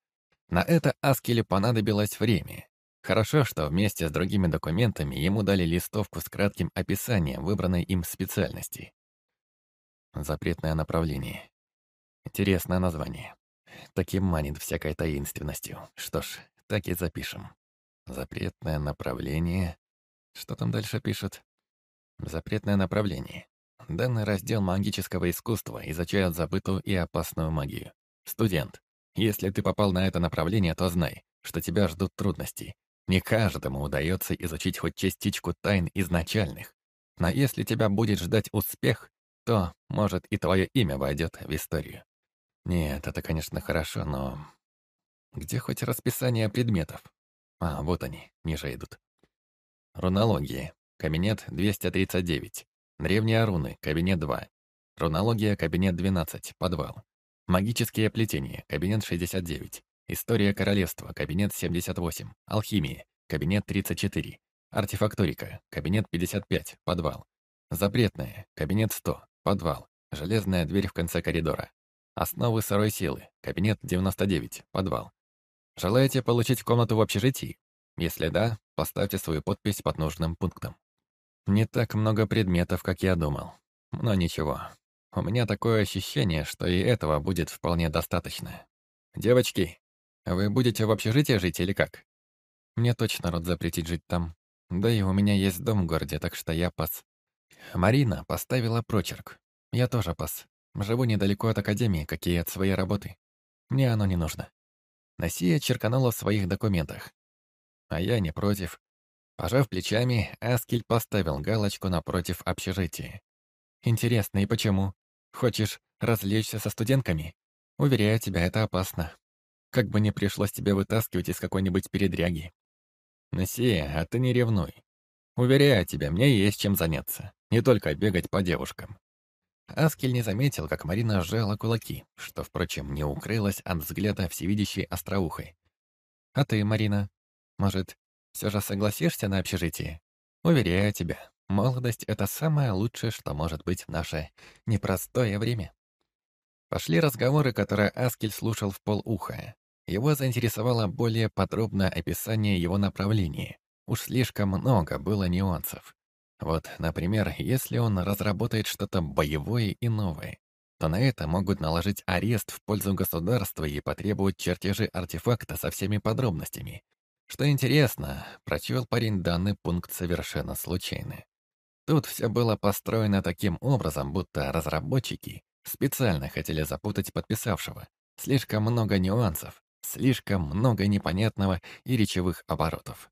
На это Аскеле понадобилось время, Хорошо, что вместе с другими документами ему дали листовку с кратким описанием выбранной им специальности. Запретное направление. Интересное название. Таким манит всякой таинственностью. Что ж, так и запишем. Запретное направление. Что там дальше пишут? Запретное направление. Данный раздел магического искусства изучает забытую и опасную магию. Студент, если ты попал на это направление, то знай, что тебя ждут трудности, не каждому удается изучить хоть частичку тайн изначальных. Но если тебя будет ждать успех, то, может, и твое имя войдет в историю. Нет, это, конечно, хорошо, но... Где хоть расписание предметов? А, вот они, ниже идут. Рунология. Кабинет 239. Древние руны. Кабинет 2. Рунология. Кабинет 12. Подвал. Магические плетения. Кабинет 69. История королевства, кабинет 78. Алхимия, кабинет 34. Артефакторика, кабинет 55, подвал. Запретная, кабинет 100, подвал. Железная дверь в конце коридора. Основы сырой силы, кабинет 99, подвал. Желаете получить комнату в общежитии? Если да, поставьте свою подпись под нужным пунктом. Не так много предметов, как я думал. Но ничего. У меня такое ощущение, что и этого будет вполне достаточно. Девочки, вы будете в общежитии жить или как? Мне точно род запретить жить там. Да и у меня есть дом в городе, так что я пас. Марина поставила прочерк. Я тоже пас. Живу недалеко от академии, как и от своей работы. Мне оно не нужно. Насия черканула в своих документах. А я не против. Пожав плечами, Аскель поставил галочку напротив общежития. Интересно, и почему? Хочешь развлечься со студентками? Уверяю тебя, это опасно. Как бы не пришлось тебя вытаскивать из какой-нибудь передряги. Насия, а ты не ревнуй. Уверяю тебя, мне есть чем заняться. Не только бегать по девушкам. Аскель не заметил, как Марина сжала кулаки, что, впрочем, не укрылась от взгляда всевидящей остроухой. «А ты, Марина, может, все же согласишься на общежитие? Уверяю тебя, молодость — это самое лучшее, что может быть в наше непростое время». Пошли разговоры, которые Аскель слушал в полуха. Его заинтересовало более подробное описание его направления. Уж слишком много было нюансов. Вот, например, если он разработает что-то боевое и новое, то на это могут наложить арест в пользу государства и потребовать чертежи артефакта со всеми подробностями. Что интересно, прочел парень данный пункт совершенно случайно. Тут все было построено таким образом, будто разработчики специально хотели запутать подписавшего. Слишком много нюансов, Слишком много непонятного и речевых оборотов.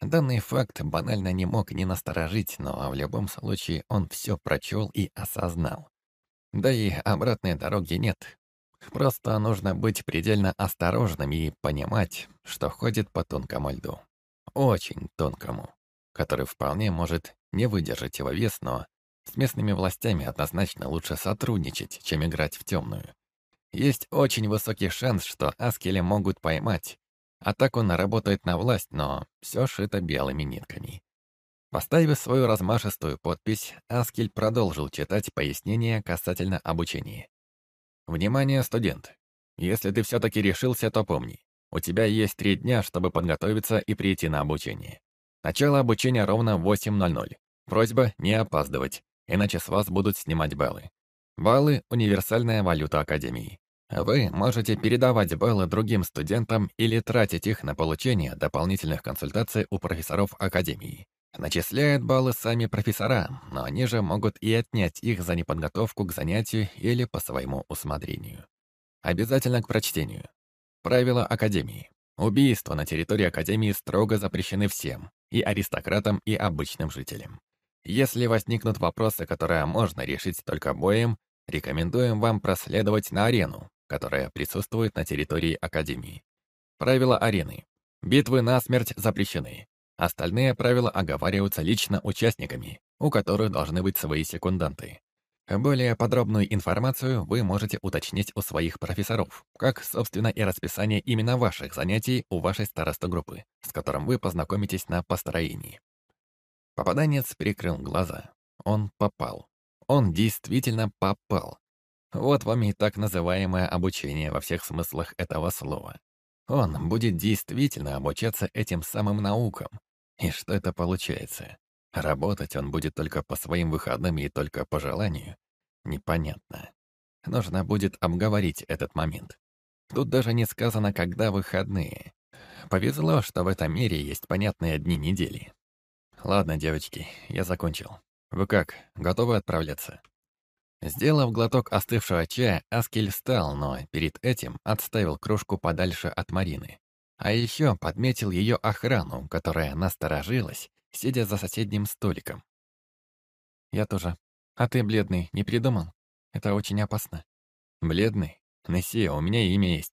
Данный факт банально не мог не насторожить, но в любом случае он все прочел и осознал. Да и обратной дороги нет. Просто нужно быть предельно осторожным и понимать, что ходит по тонкому льду. Очень тонкому, который вполне может не выдержать его вес, но с местными властями однозначно лучше сотрудничать, чем играть в темную. Есть очень высокий шанс, что Аскеля могут поймать, а так он работает на власть, но все шито белыми нитками. Поставив свою размашистую подпись, Аскель продолжил читать пояснения касательно обучения. «Внимание, студент! Если ты все-таки решился, то помни, у тебя есть три дня, чтобы подготовиться и прийти на обучение. Начало обучения ровно в 8.00. Просьба не опаздывать, иначе с вас будут снимать баллы. Баллы — универсальная валюта Академии. Вы можете передавать баллы другим студентам или тратить их на получение дополнительных консультаций у профессоров Академии. Начисляют баллы сами профессора, но они же могут и отнять их за неподготовку к занятию или по своему усмотрению. Обязательно к прочтению. Правила Академии. Убийства на территории Академии строго запрещены всем, и аристократам, и обычным жителям. Если возникнут вопросы, которые можно решить только боем, рекомендуем вам проследовать на арену, которая присутствует на территории Академии. Правила арены. Битвы на смерть запрещены. Остальные правила оговариваются лично участниками, у которых должны быть свои секунданты. Более подробную информацию вы можете уточнить у своих профессоров, как, собственно, и расписание именно ваших занятий у вашей старостогруппы, с которым вы познакомитесь на построении. Попаданец прикрыл глаза. Он попал. Он действительно попал. Вот вам и так называемое обучение во всех смыслах этого слова. Он будет действительно обучаться этим самым наукам, и что это получается? Работать он будет только по своим выходным и только по желанию? Непонятно. Нужно будет обговорить этот момент. Тут даже не сказано, когда выходные. Повезло, что в этом мире есть понятные дни недели. Ладно, девочки, я закончил. Вы как, готовы отправляться? Сделав глоток остывшего чая, Аскель встал, но перед этим отставил кружку подальше от Марины. А еще подметил ее охрану, которая насторожилась, сидя за соседним столиком. «Я тоже. А ты, бледный, не придумал? Это очень опасно». «Бледный? Нессия, у меня имя есть».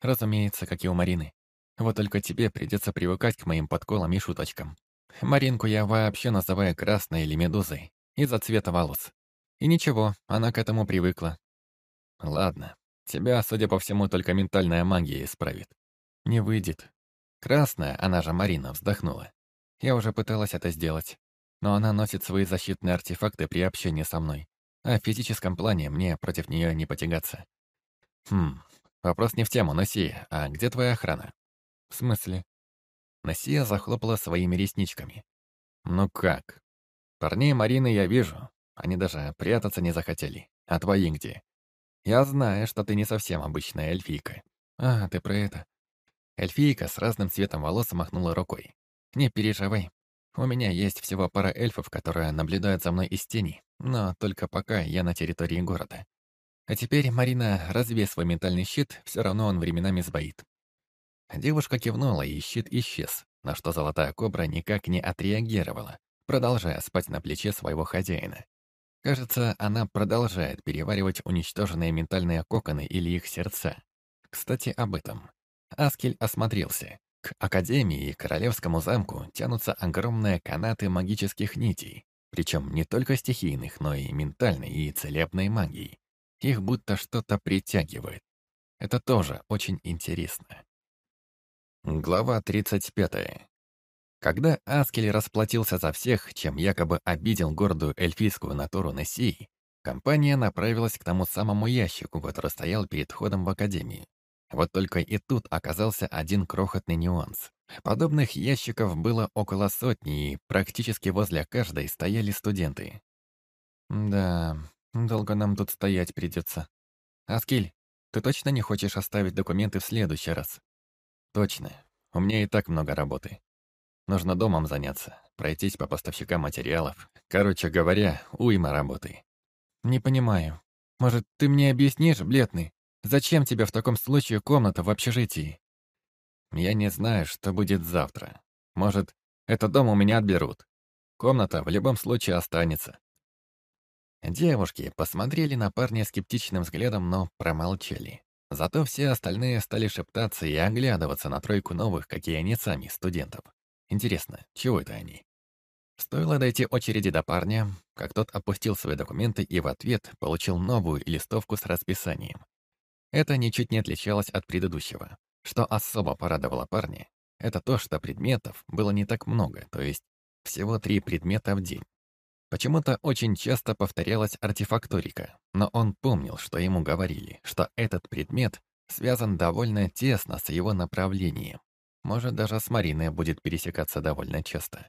«Разумеется, как и у Марины. Вот только тебе придется привыкать к моим подколам и шуточкам. Маринку я вообще называю красной или медузой, из-за цвета волос. И ничего, она к этому привыкла. Ладно, тебя, судя по всему, только ментальная магия исправит. Не выйдет. Красная, она же Марина, вздохнула. Я уже пыталась это сделать. Но она носит свои защитные артефакты при общении со мной. А в физическом плане мне против нее не потягаться. Хм, вопрос не в тему, Носия. А где твоя охрана? В смысле? Носия захлопала своими ресничками. Ну как? Парней Марины я вижу. Они даже прятаться не захотели. А твои где? Я знаю, что ты не совсем обычная эльфийка. А, ты про это. Эльфийка с разным цветом волос махнула рукой. «Не переживай. У меня есть всего пара эльфов, которые наблюдают за мной из тени, но только пока я на территории города. А теперь, Марина, развей свой ментальный щит, все равно он временами сбоит». Девушка кивнула, и щит исчез, на что золотая кобра никак не отреагировала, продолжая спать на плече своего хозяина. Кажется, она продолжает переваривать уничтоженные ментальные коконы или их сердца. Кстати, об этом. Аскель осмотрелся. К Академии и Королевскому замку тянутся огромные канаты магических нитей, причем не только стихийных, но и ментальной и целебной магии. Их будто что-то притягивает. Это тоже очень интересно. Глава 35. Когда Аскель расплатился за всех, чем якобы обидел гордую эльфийскую натуру Нессии, компания направилась к тому самому ящику, который стоял перед входом в Академию. Вот только и тут оказался один крохотный нюанс. Подобных ящиков было около сотни, и практически возле каждой стояли студенты. «Да, долго нам тут стоять придется. Аскиль, ты точно не хочешь оставить документы в следующий раз?» «Точно. У меня и так много работы. Нужно домом заняться, пройтись по поставщикам материалов. Короче говоря, уйма работы». «Не понимаю. Может, ты мне объяснишь, бледный, Зачем тебе в таком случае комната в общежитии? Я не знаю, что будет завтра. Может, этот дом у меня отберут. Комната в любом случае останется. Девушки посмотрели на парня скептичным взглядом, но промолчали. Зато все остальные стали шептаться и оглядываться на тройку новых, какие они сами, студентов. Интересно, чего это они? Стоило дойти очереди до парня, как тот опустил свои документы и в ответ получил новую листовку с расписанием. Это ничуть не отличалось от предыдущего. Что особо порадовало парня, это то, что предметов было не так много, то есть всего три предмета в день. Почему-то очень часто повторялась артефакторика, но он помнил, что ему говорили, что этот предмет связан довольно тесно с его направлением. Может, даже с Мариной будет пересекаться довольно часто.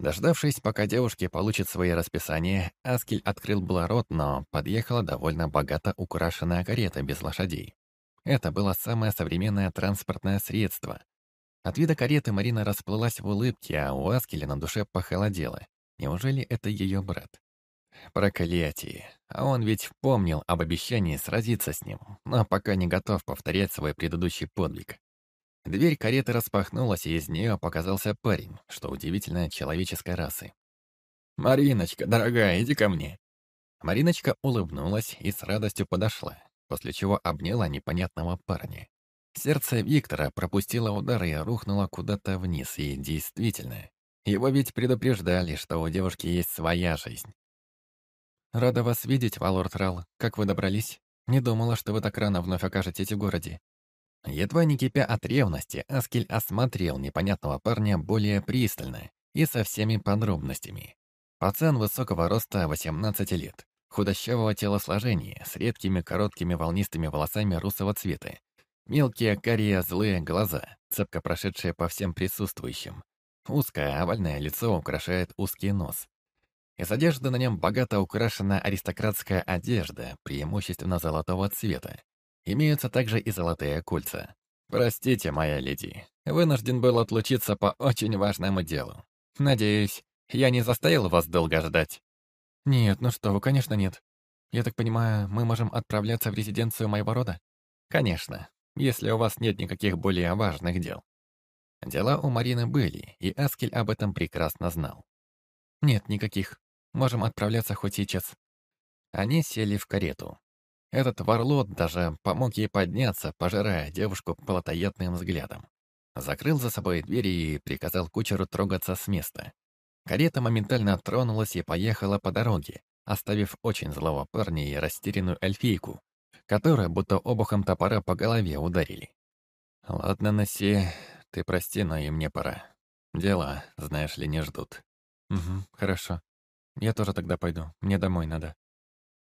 Дождавшись, пока девушки получат свои расписания, Аскель открыл было рот, но подъехала довольно богато украшенная карета без лошадей. Это было самое современное транспортное средство. От вида кареты Марина расплылась в улыбке, а у Аскеля на душе похолодело. Неужели это ее брат? Проклятие. А он ведь помнил об обещании сразиться с ним, но пока не готов повторять свой предыдущий подвиг. Дверь кареты распахнулась, и из нее показался парень, что удивительно человеческой расы. «Мариночка, дорогая, иди ко мне». Мариночка улыбнулась и с радостью подошла, после чего обняла непонятного парня. Сердце Виктора пропустило удар и рухнуло куда-то вниз, и действительно, его ведь предупреждали, что у девушки есть своя жизнь. «Рада вас видеть, Валор Трал. Как вы добрались? Не думала, что вы так рано вновь окажетесь в городе. Едва не кипя от ревности, Аскель осмотрел непонятного парня более пристально и со всеми подробностями. Пацан высокого роста 18 лет, худощавого телосложения, с редкими короткими волнистыми волосами русого цвета, мелкие карие злые глаза, цепко прошедшие по всем присутствующим. Узкое овальное лицо украшает узкий нос. Из одежды на нем богато украшена аристократская одежда, преимущественно золотого цвета, Имеются также и золотые кольца. Простите, моя леди, вынужден был отлучиться по очень важному делу. Надеюсь, я не заставил вас долго ждать? Нет, ну что вы, конечно, нет. Я так понимаю, мы можем отправляться в резиденцию моего рода? Конечно, если у вас нет никаких более важных дел. Дела у Марины были, и Аскель об этом прекрасно знал. Нет никаких. Можем отправляться хоть сейчас. Они сели в карету. Этот варлот даже помог ей подняться, пожирая девушку плотоядным взглядом. Закрыл за собой двери и приказал кучеру трогаться с места. Карета моментально тронулась и поехала по дороге, оставив очень злого парня и растерянную эльфийку, которая будто обухом топора по голове ударили. «Ладно, Наси, ты прости, но и мне пора. Дела, знаешь ли, не ждут». «Угу, хорошо. Я тоже тогда пойду. Мне домой надо».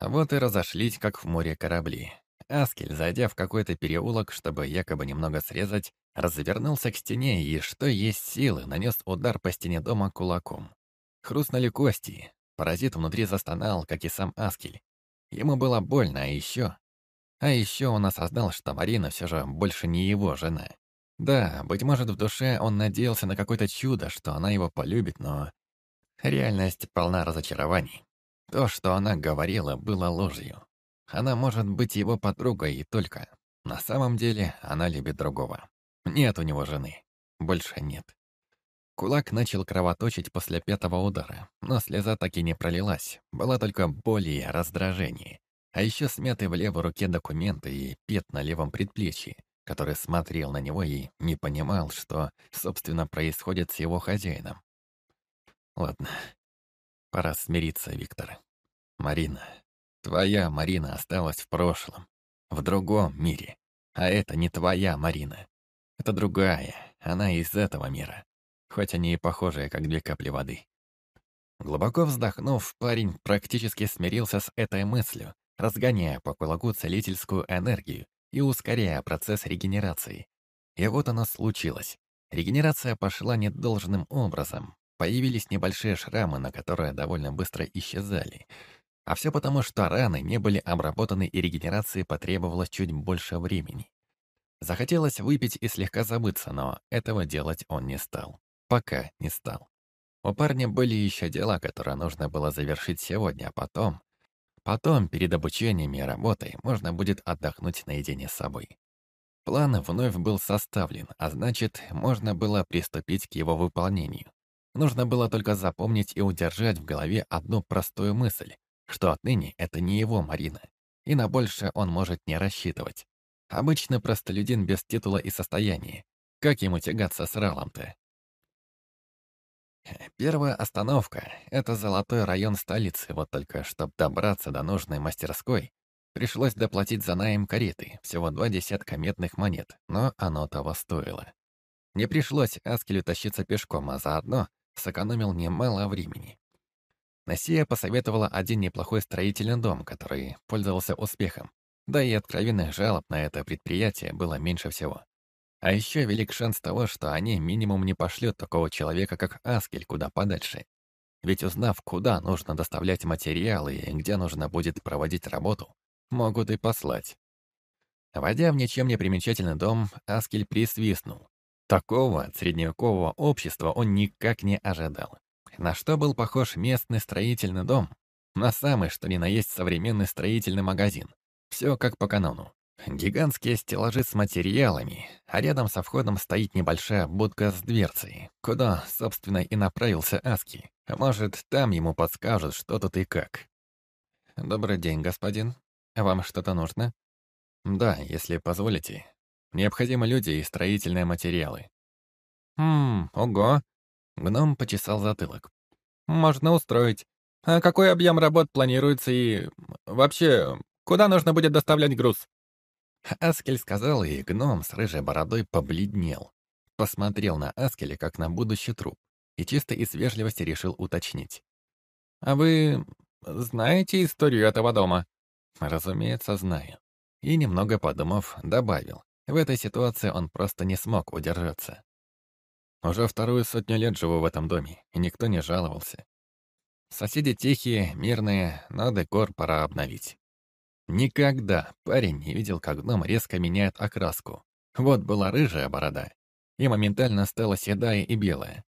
Вот и разошлись, как в море корабли. Аскель, зайдя в какой-то переулок, чтобы якобы немного срезать, развернулся к стене и, что есть силы, нанес удар по стене дома кулаком. Хрустнули кости. Паразит внутри застонал, как и сам Аскель. Ему было больно, а еще... А еще он осознал, что Марина все же больше не его жена. Да, быть может, в душе он надеялся на какое-то чудо, что она его полюбит, но... Реальность полна разочарований. То, что она говорила, было ложью. Она может быть его подругой и только. На самом деле она любит другого. Нет у него жены. Больше нет. Кулак начал кровоточить после пятого удара, но слеза так и не пролилась. Была только боль и раздражение. А еще смятый в левой руке документы и пет на левом предплечье, который смотрел на него и не понимал, что, собственно, происходит с его хозяином. Ладно, Пора смириться, Виктор. Марина. Твоя Марина осталась в прошлом. В другом мире. А это не твоя Марина. Это другая. Она из этого мира. Хоть они и похожие, как две капли воды. Глубоко вздохнув, парень практически смирился с этой мыслью, разгоняя по кулаку целительскую энергию и ускоряя процесс регенерации. И вот оно случилось. Регенерация пошла недолжным образом, Появились небольшие шрамы, на которые довольно быстро исчезали. А все потому, что раны не были обработаны и регенерации потребовалось чуть больше времени. Захотелось выпить и слегка забыться, но этого делать он не стал. Пока не стал. У парня были еще дела, которые нужно было завершить сегодня, а потом... Потом, перед обучением и работой, можно будет отдохнуть наедине с собой. План вновь был составлен, а значит, можно было приступить к его выполнению. Нужно было только запомнить и удержать в голове одну простую мысль, что отныне это не его Марина, и на больше он может не рассчитывать. Обычно простолюдин без титула и состояния. Как ему тягаться с Ралом-то? Первая остановка — это золотой район столицы, вот только, чтобы добраться до нужной мастерской, пришлось доплатить за найм кареты, всего два десятка медных монет, но оно того стоило. Не пришлось Аскелю тащиться пешком, а заодно сэкономил немало времени. Насия посоветовала один неплохой строительный дом, который пользовался успехом, да и откровенных жалоб на это предприятие было меньше всего. А еще велик шанс того, что они минимум не пошлют такого человека, как Аскель, куда подальше. Ведь узнав, куда нужно доставлять материалы и где нужно будет проводить работу, могут и послать. Войдя в ничем не примечательный дом, Аскель присвистнул. Такого средневекового общества он никак не ожидал. На что был похож местный строительный дом? На самый, что ни на есть современный строительный магазин. Все как по канону. Гигантские стеллажи с материалами, а рядом со входом стоит небольшая будка с дверцей, куда, собственно, и направился Аски. Может, там ему подскажут, что тут и как. «Добрый день, господин. Вам что-то нужно?» «Да, если позволите. Необходимы люди и строительные материалы». «Хм, ого!» Гном почесал затылок. «Можно устроить. А какой объем работ планируется и... Вообще, куда нужно будет доставлять груз?» Аскель сказал, и гном с рыжей бородой побледнел. Посмотрел на Аскеля, как на будущий труп, и чисто из вежливости решил уточнить. «А вы знаете историю этого дома?» «Разумеется, знаю». И, немного подумав, добавил. В этой ситуации он просто не смог удержаться. Уже вторую сотню лет живу в этом доме, и никто не жаловался. Соседи тихие, мирные, но декор пора обновить. Никогда парень не видел, как гном резко меняет окраску. Вот была рыжая борода, и моментально стала седая и белая.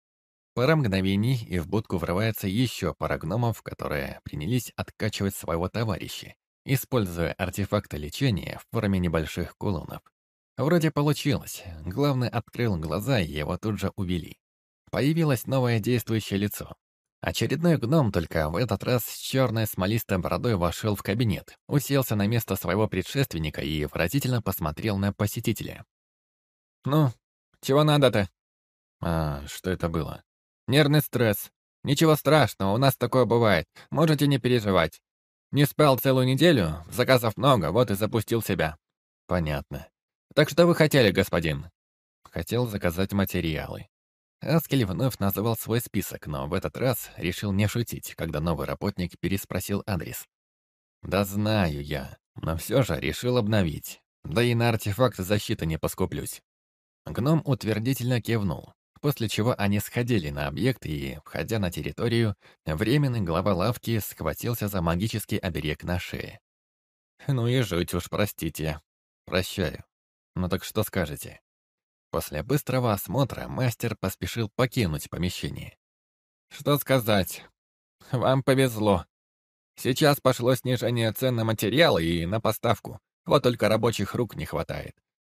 Пара мгновений, и в будку врывается еще пара гномов, которые принялись откачивать своего товарища, используя артефакты лечения в форме небольших кулонов. Вроде получилось. Главный открыл глаза, и его тут же увели. Появилось новое действующее лицо. Очередной гном только в этот раз с черной смолистой бородой вошел в кабинет, уселся на место своего предшественника и выразительно посмотрел на посетителя. «Ну, чего надо-то?» «А, что это было?» «Нервный стресс. Ничего страшного, у нас такое бывает. Можете не переживать. Не спал целую неделю, заказов много, вот и запустил себя». «Понятно. Так что вы хотели, господин?» «Хотел заказать материалы. Аскель вновь называл свой список, но в этот раз решил не шутить, когда новый работник переспросил адрес. «Да знаю я, но все же решил обновить. Да и на артефакт защиты не поскуплюсь». Гном утвердительно кивнул, после чего они сходили на объект и, входя на территорию, временный глава лавки схватился за магический оберег на шее. «Ну и жуть уж, простите. Прощаю. Ну так что скажете?» После быстрого осмотра мастер поспешил покинуть помещение. «Что сказать? Вам повезло. Сейчас пошло снижение цен на материалы и на поставку. Вот только рабочих рук не хватает.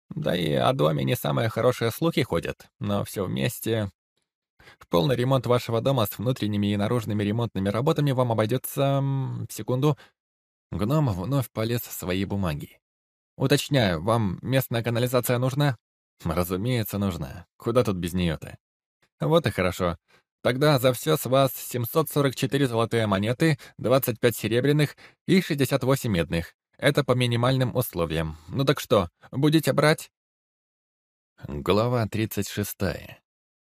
Да и о доме не самые хорошие слухи ходят, но все вместе... Полный ремонт вашего дома с внутренними и наружными ремонтными работами вам обойдется... секунду. Гном вновь полез в свои бумаги. Уточняю, вам местная канализация нужна? Разумеется, нужна. Куда тут без нее-то? Вот и хорошо. Тогда за все с вас 744 золотые монеты, 25 серебряных и 68 медных. Это по минимальным условиям. Ну так что, будете брать? Глава 36.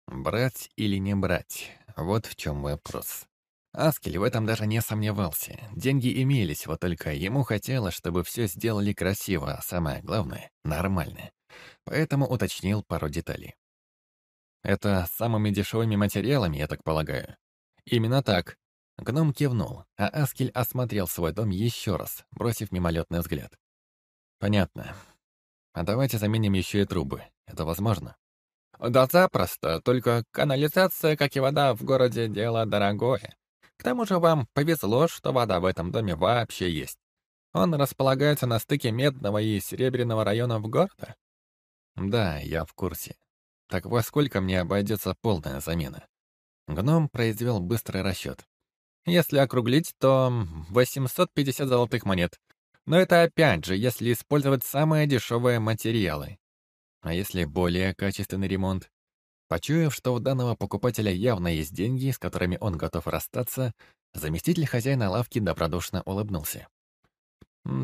Брать или не брать? Вот в чем вопрос. Аскель в этом даже не сомневался. Деньги имелись, вот только ему хотелось, чтобы все сделали красиво, а самое главное — нормально поэтому уточнил пару деталей. «Это самыми дешевыми материалами, я так полагаю?» «Именно так». Гном кивнул, а Аскель осмотрел свой дом еще раз, бросив мимолетный взгляд. «Понятно. А давайте заменим еще и трубы. Это возможно?» «Да запросто, только канализация, как и вода в городе, дело дорогое. К тому же вам повезло, что вода в этом доме вообще есть. Он располагается на стыке Медного и Серебряного районов города. Да, я в курсе. Так во сколько мне обойдется полная замена? Гном произвел быстрый расчет. Если округлить, то 850 золотых монет. Но это опять же, если использовать самые дешевые материалы. А если более качественный ремонт? Почуяв, что у данного покупателя явно есть деньги, с которыми он готов расстаться, заместитель хозяина лавки добродушно улыбнулся.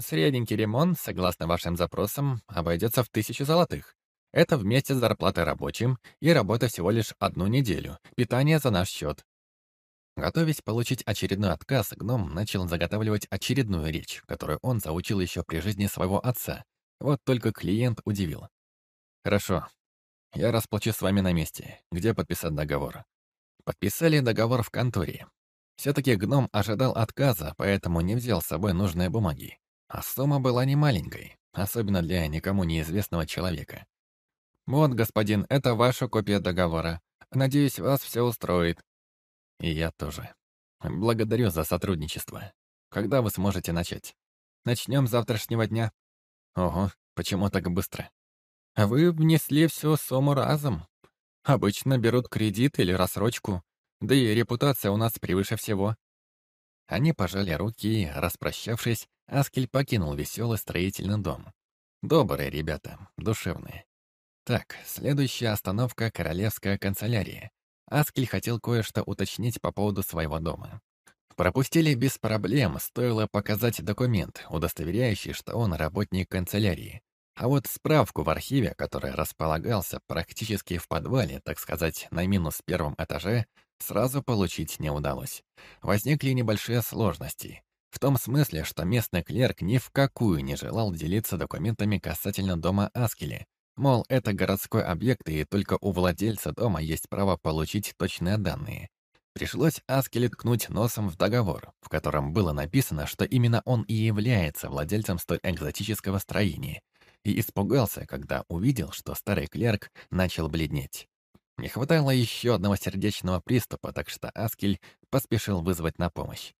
«Средненький ремонт, согласно вашим запросам, обойдется в тысячу золотых. Это вместе с зарплатой рабочим и работа всего лишь одну неделю, питание за наш счет». Готовясь получить очередной отказ, гном начал заготавливать очередную речь, которую он заучил еще при жизни своего отца. Вот только клиент удивил. «Хорошо, я расплачу с вами на месте. Где подписать договор? Подписали договор в конторе. Все-таки гном ожидал отказа, поэтому не взял с собой нужные бумаги. А сумма была не маленькой, особенно для никому неизвестного человека. «Вот, господин, это ваша копия договора. Надеюсь, вас все устроит». И я тоже. Благодарю за сотрудничество. Когда вы сможете начать? Начнем с завтрашнего дня. Ого, почему так быстро? А вы внесли всю сумму разом. Обычно берут кредит или рассрочку, да и репутация у нас превыше всего. Они пожали руки и, распрощавшись, Аскель покинул веселый строительный дом. Добрые ребята, душевные. Так, следующая остановка — Королевская канцелярия. Аскель хотел кое-что уточнить по поводу своего дома. Пропустили без проблем, стоило показать документ, удостоверяющий, что он работник канцелярии. А вот справку в архиве, который располагался практически в подвале, так сказать, на минус первом этаже, сразу получить не удалось. Возникли небольшие сложности. В том смысле, что местный клерк ни в какую не желал делиться документами касательно дома Аскели. Мол, это городской объект, и только у владельца дома есть право получить точные данные. Пришлось Аскеле ткнуть носом в договор, в котором было написано, что именно он и является владельцем столь экзотического строения, и испугался, когда увидел, что старый клерк начал бледнеть. Не хватало еще одного сердечного приступа, так что Аскель поспешил вызвать на помощь.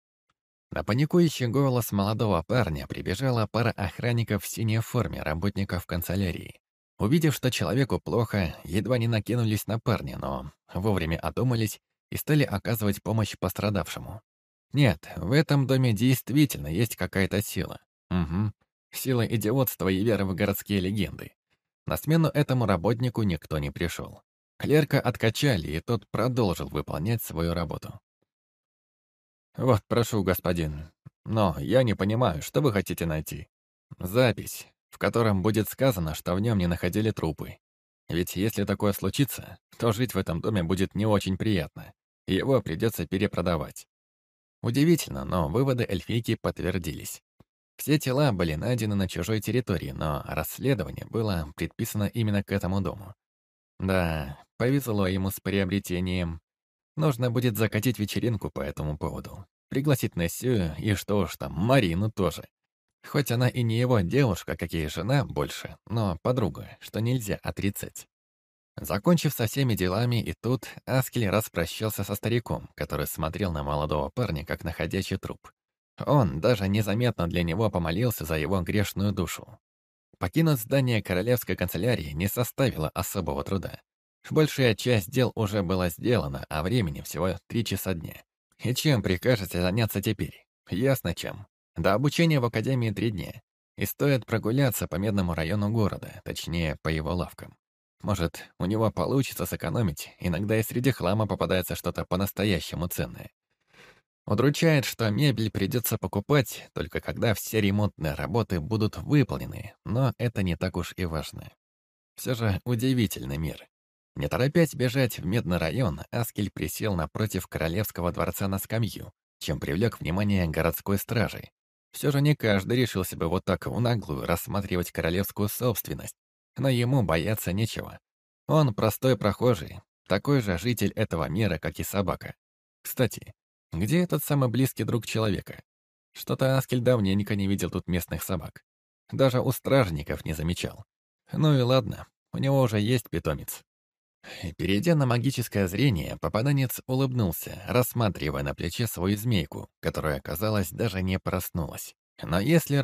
На паникующий голос молодого парня прибежала пара охранников в синей форме работников канцелярии. Увидев, что человеку плохо, едва не накинулись на парня, но вовремя одумались и стали оказывать помощь пострадавшему. Нет, в этом доме действительно есть какая-то сила. Угу, Сила идиотства и веры в городские легенды. На смену этому работнику никто не пришел. Клерка откачали, и тот продолжил выполнять свою работу. «Вот, прошу, господин. Но я не понимаю, что вы хотите найти. Запись, в котором будет сказано, что в нем не находили трупы. Ведь если такое случится, то жить в этом доме будет не очень приятно, его придется перепродавать». Удивительно, но выводы эльфийки подтвердились. Все тела были найдены на чужой территории, но расследование было предписано именно к этому дому. Да, повезло ему с приобретением. Нужно будет закатить вечеринку по этому поводу. Пригласить Нессию и что уж там, Марину тоже. Хоть она и не его девушка, как и жена больше, но подруга, что нельзя отрицать. Закончив со всеми делами, и тут Аскель распрощался со стариком, который смотрел на молодого парня, как на ходячий труп. Он даже незаметно для него помолился за его грешную душу. Покинуть здание королевской канцелярии не составило особого труда. Большая часть дел уже была сделана, а времени всего три часа дня. И чем прикажете заняться теперь? Ясно чем. До обучения в академии три дня. И стоит прогуляться по медному району города, точнее, по его лавкам. Может, у него получится сэкономить, иногда и среди хлама попадается что-то по-настоящему ценное. Удручает, что мебель придется покупать, только когда все ремонтные работы будут выполнены, но это не так уж и важно. Все же удивительный мир. Не торопясь бежать в Медный район, Аскель присел напротив Королевского дворца на скамью, чем привлек внимание городской стражи. Все же не каждый решился бы вот так в наглую рассматривать королевскую собственность, но ему бояться нечего. Он простой прохожий, такой же житель этого мира, как и собака. Кстати, где этот самый близкий друг человека? Что-то Аскель давненько не видел тут местных собак. Даже у стражников не замечал. Ну и ладно, у него уже есть питомец. Перейдя на магическое зрение, попаданец улыбнулся, рассматривая на плече свою змейку, которая, казалось, даже не проснулась. Но если